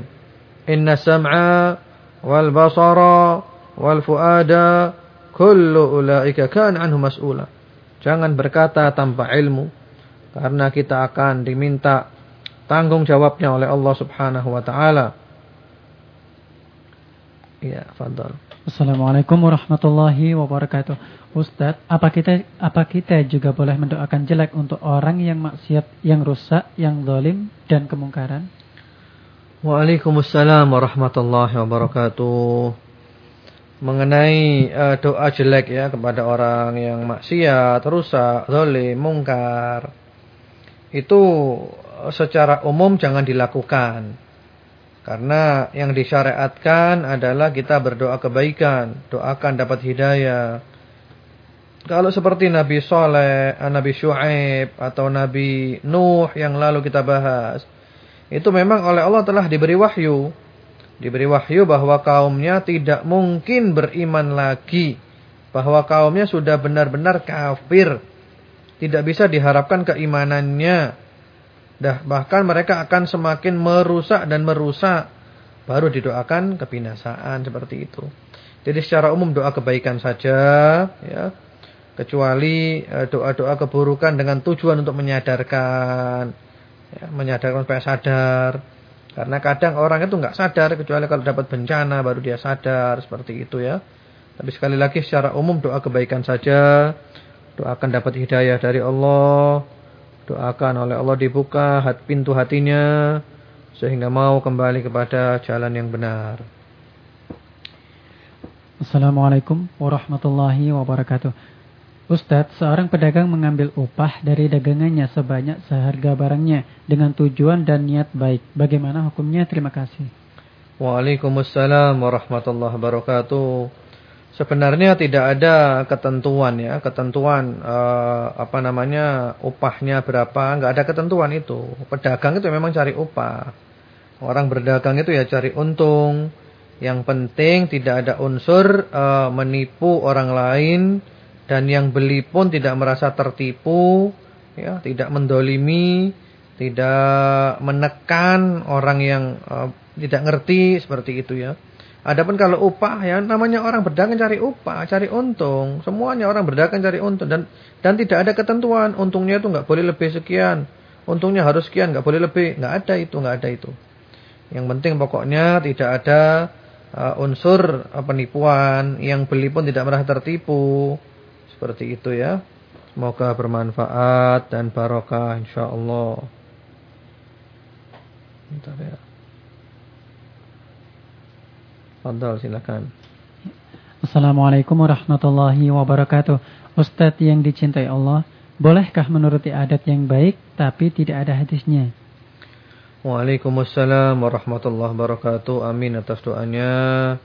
Inna sam'a wal basara wal fuada kullu ulaika kan anhu mas'ula. Jangan berkata tanpa ilmu. Karena kita akan diminta tanggung jawabnya oleh Allah subhanahu wa ta'ala. Ya, fadal. Assalamualaikum warahmatullahi wabarakatuh. Ustadz, apa kita apa kita juga boleh mendoakan jelek untuk orang yang maksiat, yang rusak, yang zalim dan kemungkaran? Waalaikumsalam warahmatullahi wabarakatuh mengenai uh, doa jelek ya kepada orang yang maksiat, rusak, zalim, mungkar. Itu secara umum jangan dilakukan. Karena yang disyariatkan adalah kita berdoa kebaikan, doakan dapat hidayah. Kalau seperti Nabi Soleh, Nabi Shu'aib atau Nabi Nuh yang lalu kita bahas, itu memang oleh Allah telah diberi wahyu diberi wahyu bahwa kaumnya tidak mungkin beriman lagi. Bahwa kaumnya sudah benar-benar kafir. Tidak bisa diharapkan keimanannya. Dah, bahkan mereka akan semakin merusak dan merusak. Baru didoakan kebinasaan seperti itu. Jadi secara umum doa kebaikan saja. ya Kecuali eh, doa-doa keburukan dengan tujuan untuk menyadarkan. Ya, menyadarkan supaya sadar karena kadang orang itu nggak sadar kecuali kalau dapat bencana baru dia sadar seperti itu ya. Tapi sekali lagi secara umum doa kebaikan saja. Doakan dapat hidayah dari Allah. Doakan oleh Allah dibuka hat pintu hatinya sehingga mau kembali kepada jalan yang benar. Assalamualaikum warahmatullahi wabarakatuh. Ustadz, seorang pedagang mengambil upah dari dagangannya sebanyak seharga barangnya dengan tujuan dan niat baik. Bagaimana hukumnya? Terima kasih. Waalaikumsalam warahmatullahi wabarakatuh. Sebenarnya tidak ada ketentuan ya, ketentuan uh, apa namanya upahnya berapa, nggak ada ketentuan itu. Pedagang itu memang cari upah. Orang berdagang itu ya cari untung. Yang penting tidak ada unsur uh, menipu orang lain dan yang beli pun tidak merasa tertipu, ya, tidak mendolimi, tidak menekan orang yang uh, tidak ngerti seperti itu ya. Adapun kalau upah ya namanya orang berdagang cari upah, cari untung. Semuanya orang berdagang cari untung dan dan tidak ada ketentuan untungnya itu nggak boleh lebih sekian. Untungnya harus sekian, nggak boleh lebih. nggak ada itu, nggak ada itu. Yang penting pokoknya tidak ada uh, unsur uh, penipuan, yang beli pun tidak merasa tertipu. Seperti itu ya. Semoga bermanfaat dan barokah insyaallah. Bentar ya. Fadal silakan. Assalamualaikum warahmatullahi wabarakatuh. Ustadz yang dicintai Allah, bolehkah menuruti adat yang baik tapi tidak ada hadisnya? Waalaikumsalam warahmatullahi wabarakatuh. Amin atas doanya.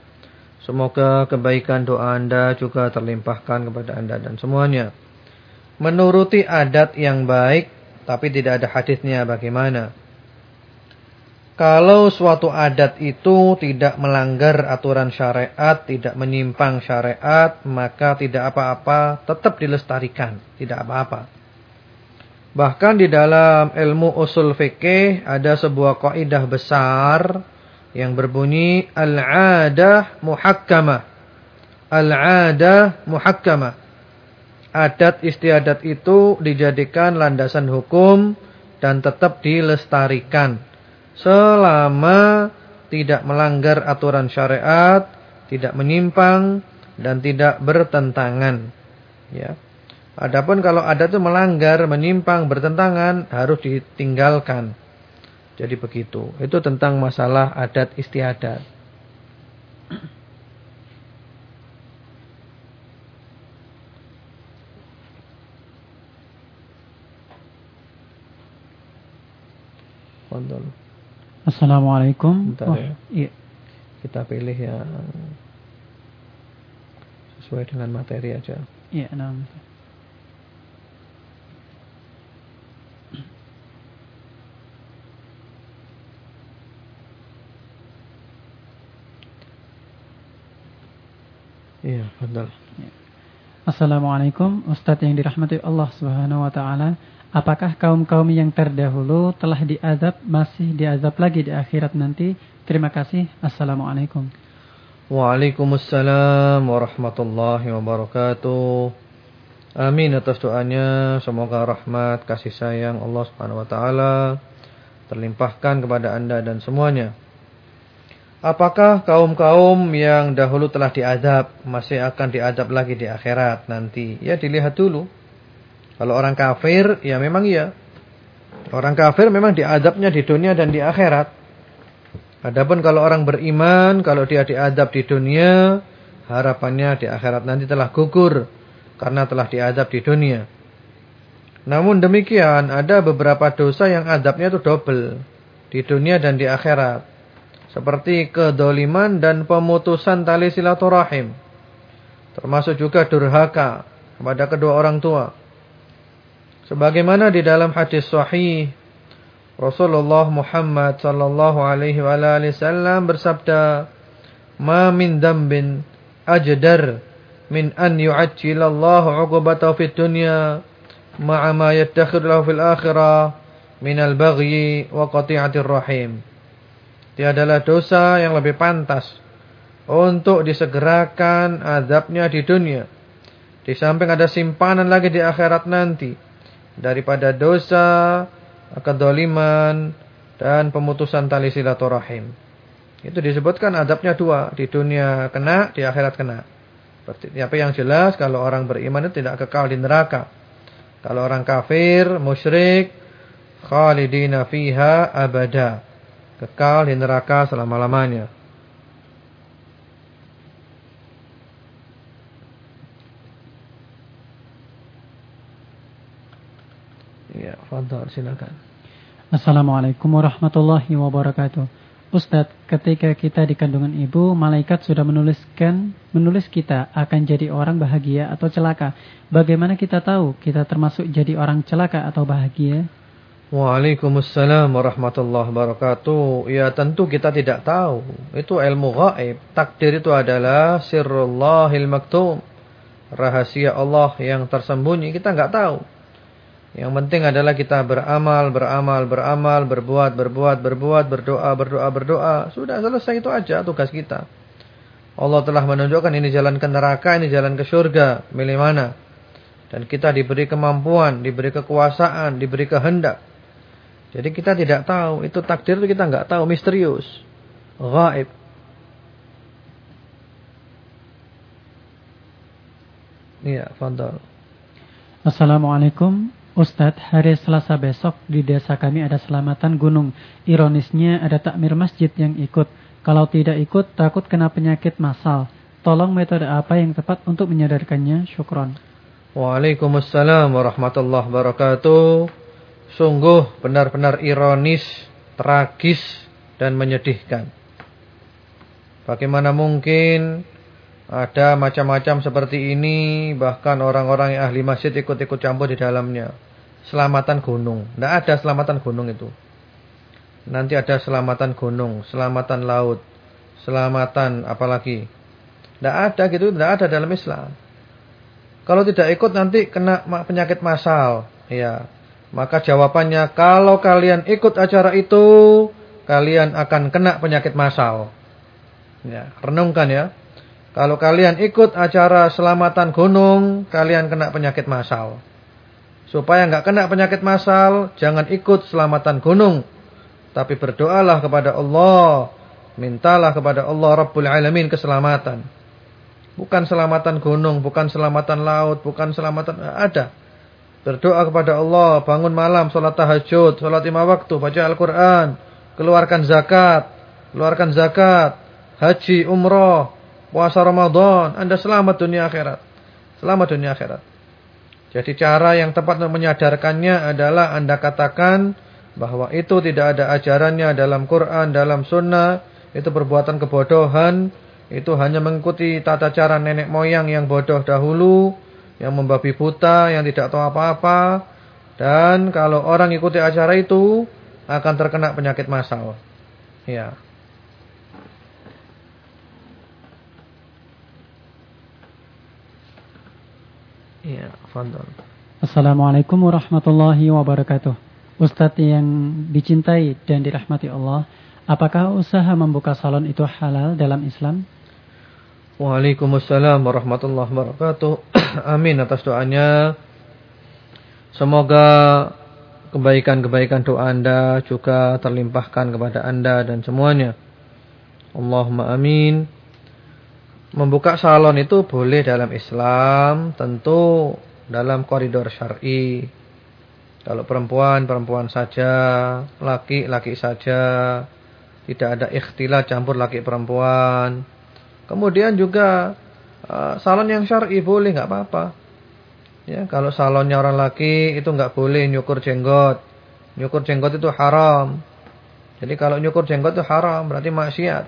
Semoga kebaikan doa Anda juga terlimpahkan kepada Anda dan semuanya. Menuruti adat yang baik, tapi tidak ada hadisnya bagaimana? Kalau suatu adat itu tidak melanggar aturan syariat, tidak menyimpang syariat, maka tidak apa-apa, tetap dilestarikan, tidak apa-apa. Bahkan di dalam ilmu usul fikih ada sebuah kaidah besar yang berbunyi al-'adah muhakkamah. Al-'adah muhakkamah. Adat istiadat itu dijadikan landasan hukum dan tetap dilestarikan selama tidak melanggar aturan syariat, tidak menyimpang dan tidak bertentangan. Ya. Adapun kalau ada itu melanggar, menyimpang, bertentangan harus ditinggalkan. Jadi begitu. Itu tentang masalah adat istiadat. Fadol. Assalamualaikum. Bentar oh, ya. Iya. Kita pilih yang sesuai dengan materi aja. Iya, nah. Iya, betul. Ya. Assalamualaikum, Ustadz yang dirahmati Allah Subhanahu wa taala. Apakah kaum-kaum yang terdahulu telah diazab masih diazab lagi di akhirat nanti? Terima kasih. Assalamualaikum. Waalaikumsalam warahmatullahi wabarakatuh. Amin atas doanya. Semoga rahmat kasih sayang Allah Subhanahu wa taala terlimpahkan kepada Anda dan semuanya. Apakah kaum-kaum yang dahulu telah diazab masih akan diazab lagi di akhirat nanti? Ya dilihat dulu kalau orang kafir, ya memang iya. Orang kafir memang diadabnya di dunia dan di akhirat. Adapun kalau orang beriman, kalau dia diadab di dunia, harapannya di akhirat nanti telah gugur karena telah diadab di dunia. Namun demikian, ada beberapa dosa yang adabnya itu double di dunia dan di akhirat. Seperti kedoliman dan pemutusan tali silaturahim. Termasuk juga durhaka kepada kedua orang tua. Sebagaimana di dalam hadis sahih Rasulullah Muhammad sallallahu alaihi wasallam bersabda, "Ma min dambin ajdar min an yu'ajjila Allah 'uqubatahu fid dunya ma'a ma yattakhir lahu fil akhirah min al-baghyi wa qati'atir rahim." Tiadalah dosa yang lebih pantas untuk disegerakan azabnya di dunia. Di samping ada simpanan lagi di akhirat nanti daripada dosa, kedoliman, dan pemutusan tali silaturahim. Itu disebutkan adabnya dua, di dunia kena, di akhirat kena. Tapi yang jelas kalau orang beriman itu tidak kekal di neraka. Kalau orang kafir, musyrik, khalidina fiha abada. Kekal di neraka selama-lamanya. Ya, fadhal silakan. Assalamualaikum warahmatullahi wabarakatuh. Ustadz, ketika kita di kandungan ibu, malaikat sudah menuliskan menulis kita akan jadi orang bahagia atau celaka. Bagaimana kita tahu kita termasuk jadi orang celaka atau bahagia? Waalaikumsalam warahmatullahi wabarakatuh. Ya tentu kita tidak tahu. Itu ilmu gaib. Takdir itu adalah sirrullahil maktum. Rahasia Allah yang tersembunyi kita nggak tahu. Yang penting adalah kita beramal, beramal, beramal, berbuat, berbuat, berbuat, berdoa, berdoa, berdoa. Sudah selesai itu aja tugas kita. Allah telah menunjukkan ini jalan ke neraka, ini jalan ke surga. Milih mana? Dan kita diberi kemampuan, diberi kekuasaan, diberi kehendak. Jadi kita tidak tahu. Itu takdir itu kita nggak tahu. Misterius. Gaib. Iya, fadal. Assalamualaikum Ustadz, hari Selasa besok di desa kami ada selamatan gunung. Ironisnya ada takmir masjid yang ikut. Kalau tidak ikut, takut kena penyakit massal. Tolong metode apa yang tepat untuk menyadarkannya? Syukron. Waalaikumsalam warahmatullahi wabarakatuh. Sungguh benar-benar ironis, tragis, dan menyedihkan. Bagaimana mungkin ada macam-macam seperti ini, bahkan orang-orang yang ahli masjid ikut-ikut campur di dalamnya. Selamatan gunung. Tidak ada selamatan gunung itu. Nanti ada selamatan gunung, selamatan laut, selamatan apalagi. Tidak ada gitu, tidak ada dalam Islam. Kalau tidak ikut nanti kena penyakit masal. Ya. Maka jawabannya kalau kalian ikut acara itu, kalian akan kena penyakit masal. Ya, renungkan ya. Kalau kalian ikut acara selamatan gunung, kalian kena penyakit massal. Supaya nggak kena penyakit massal, jangan ikut selamatan gunung. Tapi berdoalah kepada Allah. Mintalah kepada Allah Rabbul Alamin keselamatan. Bukan selamatan gunung, bukan selamatan laut, bukan selamatan... Ada. Berdoa kepada Allah, bangun malam, sholat tahajud, sholat lima waktu, baca Al-Quran, keluarkan zakat, keluarkan zakat, haji, umroh, puasa Ramadan, Anda selamat dunia akhirat. Selamat dunia akhirat. Jadi cara yang tepat untuk menyadarkannya adalah Anda katakan bahwa itu tidak ada ajarannya dalam Quran, dalam sunnah, itu perbuatan kebodohan, itu hanya mengikuti tata cara nenek moyang yang bodoh dahulu, yang membabi buta, yang tidak tahu apa-apa. Dan kalau orang ikuti acara itu akan terkena penyakit masal. Ya. Iya, fadal. Assalamualaikum warahmatullahi wabarakatuh. Ustadz yang dicintai dan dirahmati Allah, apakah usaha membuka salon itu halal dalam Islam? Waalaikumsalam warahmatullahi wabarakatuh. Amin atas doanya. Semoga kebaikan-kebaikan doa Anda juga terlimpahkan kepada Anda dan semuanya. Allahumma amin. Membuka salon itu boleh dalam Islam, tentu dalam koridor syar'i. Kalau perempuan, perempuan saja, laki, laki saja. Tidak ada ikhtilat campur laki perempuan. Kemudian juga uh, salon yang syar'i boleh nggak apa-apa. Ya, kalau salonnya orang laki itu nggak boleh nyukur jenggot. Nyukur jenggot itu haram. Jadi kalau nyukur jenggot itu haram, berarti maksiat.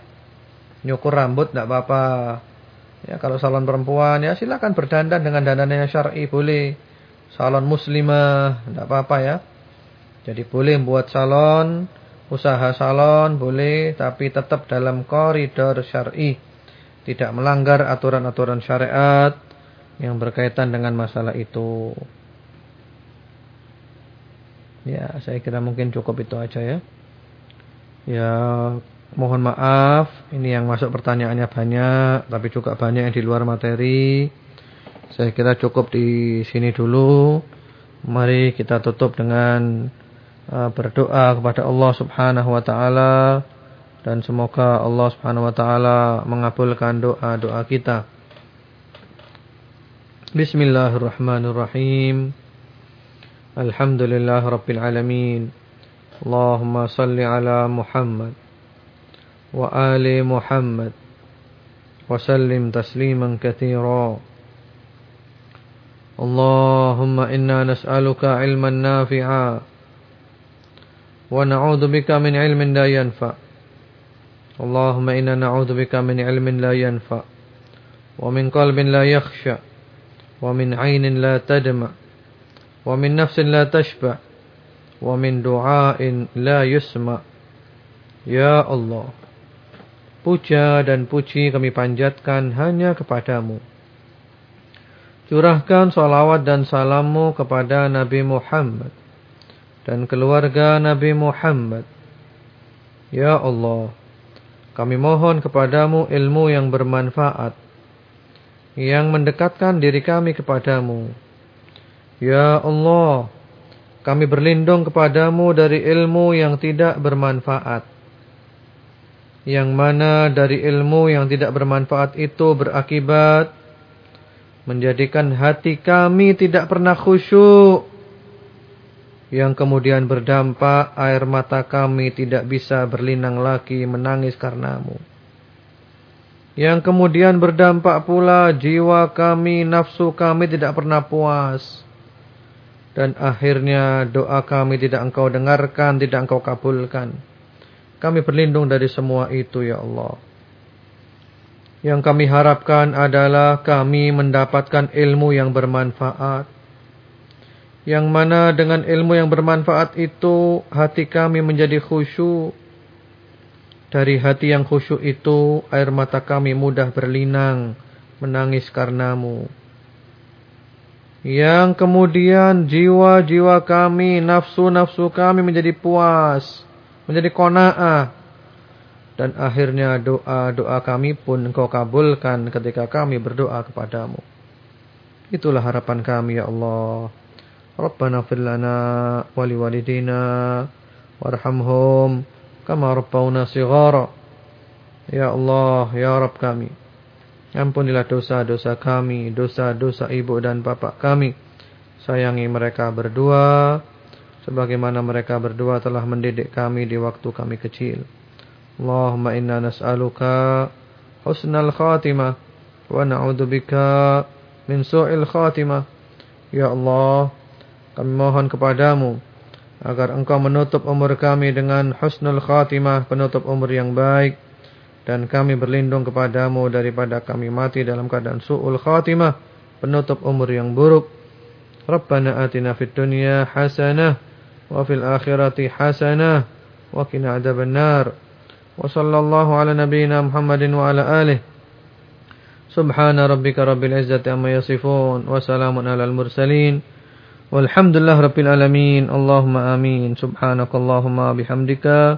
Nyukur rambut nggak apa-apa. Ya, kalau salon perempuan ya silakan berdandan dengan dandan yang syar'i boleh. Salon muslimah tidak apa-apa ya. Jadi boleh buat salon, usaha salon boleh tapi tetap dalam koridor syar'i. Tidak melanggar aturan-aturan syariat yang berkaitan dengan masalah itu. Ya, saya kira mungkin cukup itu aja ya. Ya, Mohon maaf, ini yang masuk pertanyaannya banyak, tapi juga banyak yang di luar materi. Saya kira cukup di sini dulu. Mari kita tutup dengan uh, berdoa kepada Allah Subhanahu wa taala dan semoga Allah Subhanahu wa taala mengabulkan doa-doa kita. Bismillahirrahmanirrahim. Alhamdulillahirabbil alamin. Allahumma salli ala Muhammad وآل محمد وسلم تسليما كثيرا. اللهم إنا نسألك علما نافعا ونعوذ بك من علم لا ينفع. اللهم إنا نعوذ بك من علم لا ينفع ومن قلب لا يخشى ومن عين لا تدمع ومن نفس لا تشبع ومن دعاء لا يسمع يا الله Puja dan puji kami panjatkan hanya kepadamu. Curahkan salawat dan salammu kepada Nabi Muhammad dan keluarga Nabi Muhammad. Ya Allah, kami mohon kepadamu ilmu yang bermanfaat, yang mendekatkan diri kami kepadamu. Ya Allah, kami berlindung kepadamu dari ilmu yang tidak bermanfaat. Yang mana dari ilmu yang tidak bermanfaat itu berakibat menjadikan hati kami tidak pernah khusyuk. Yang kemudian berdampak air mata kami tidak bisa berlinang lagi menangis karenamu. Yang kemudian berdampak pula jiwa kami nafsu kami tidak pernah puas dan akhirnya doa kami tidak engkau dengarkan tidak engkau kabulkan kami berlindung dari semua itu ya Allah. Yang kami harapkan adalah kami mendapatkan ilmu yang bermanfaat. Yang mana dengan ilmu yang bermanfaat itu hati kami menjadi khusyuk. Dari hati yang khusyuk itu air mata kami mudah berlinang menangis karenamu. Yang kemudian jiwa-jiwa kami, nafsu-nafsu kami menjadi puas, menjadi kona'ah. Dan akhirnya doa-doa kami pun engkau kabulkan ketika kami berdoa kepadamu. Itulah harapan kami ya Allah. Rabbana firlana wali walidina warhamhum kama rabbawna. Ya Allah, ya Rabb kami. Ampunilah dosa-dosa kami, dosa-dosa ibu dan bapak kami. Sayangi mereka berdua, sebagaimana mereka berdua telah mendidik kami di waktu kami kecil. Allahumma inna nas'aluka husnal khatimah wa na'udzubika min su'il khatimah. Ya Allah, kami mohon kepadamu agar engkau menutup umur kami dengan husnul khatimah, penutup umur yang baik dan kami berlindung kepadamu daripada kami mati dalam keadaan su'ul khatimah penutup umur yang buruk. Rabbana atina fid dunya hasanah wa fil akhirati hasanah wa qina adzabannar. Wa sallallahu ala nabiyyina Muhammadin wa ala alihi Subhana rabbika rabbil izzati amma yasifun wa salamun alal mursalin. Walhamdulillah rabbil alamin. Allahumma amin. Subhanakallahumma bihamdika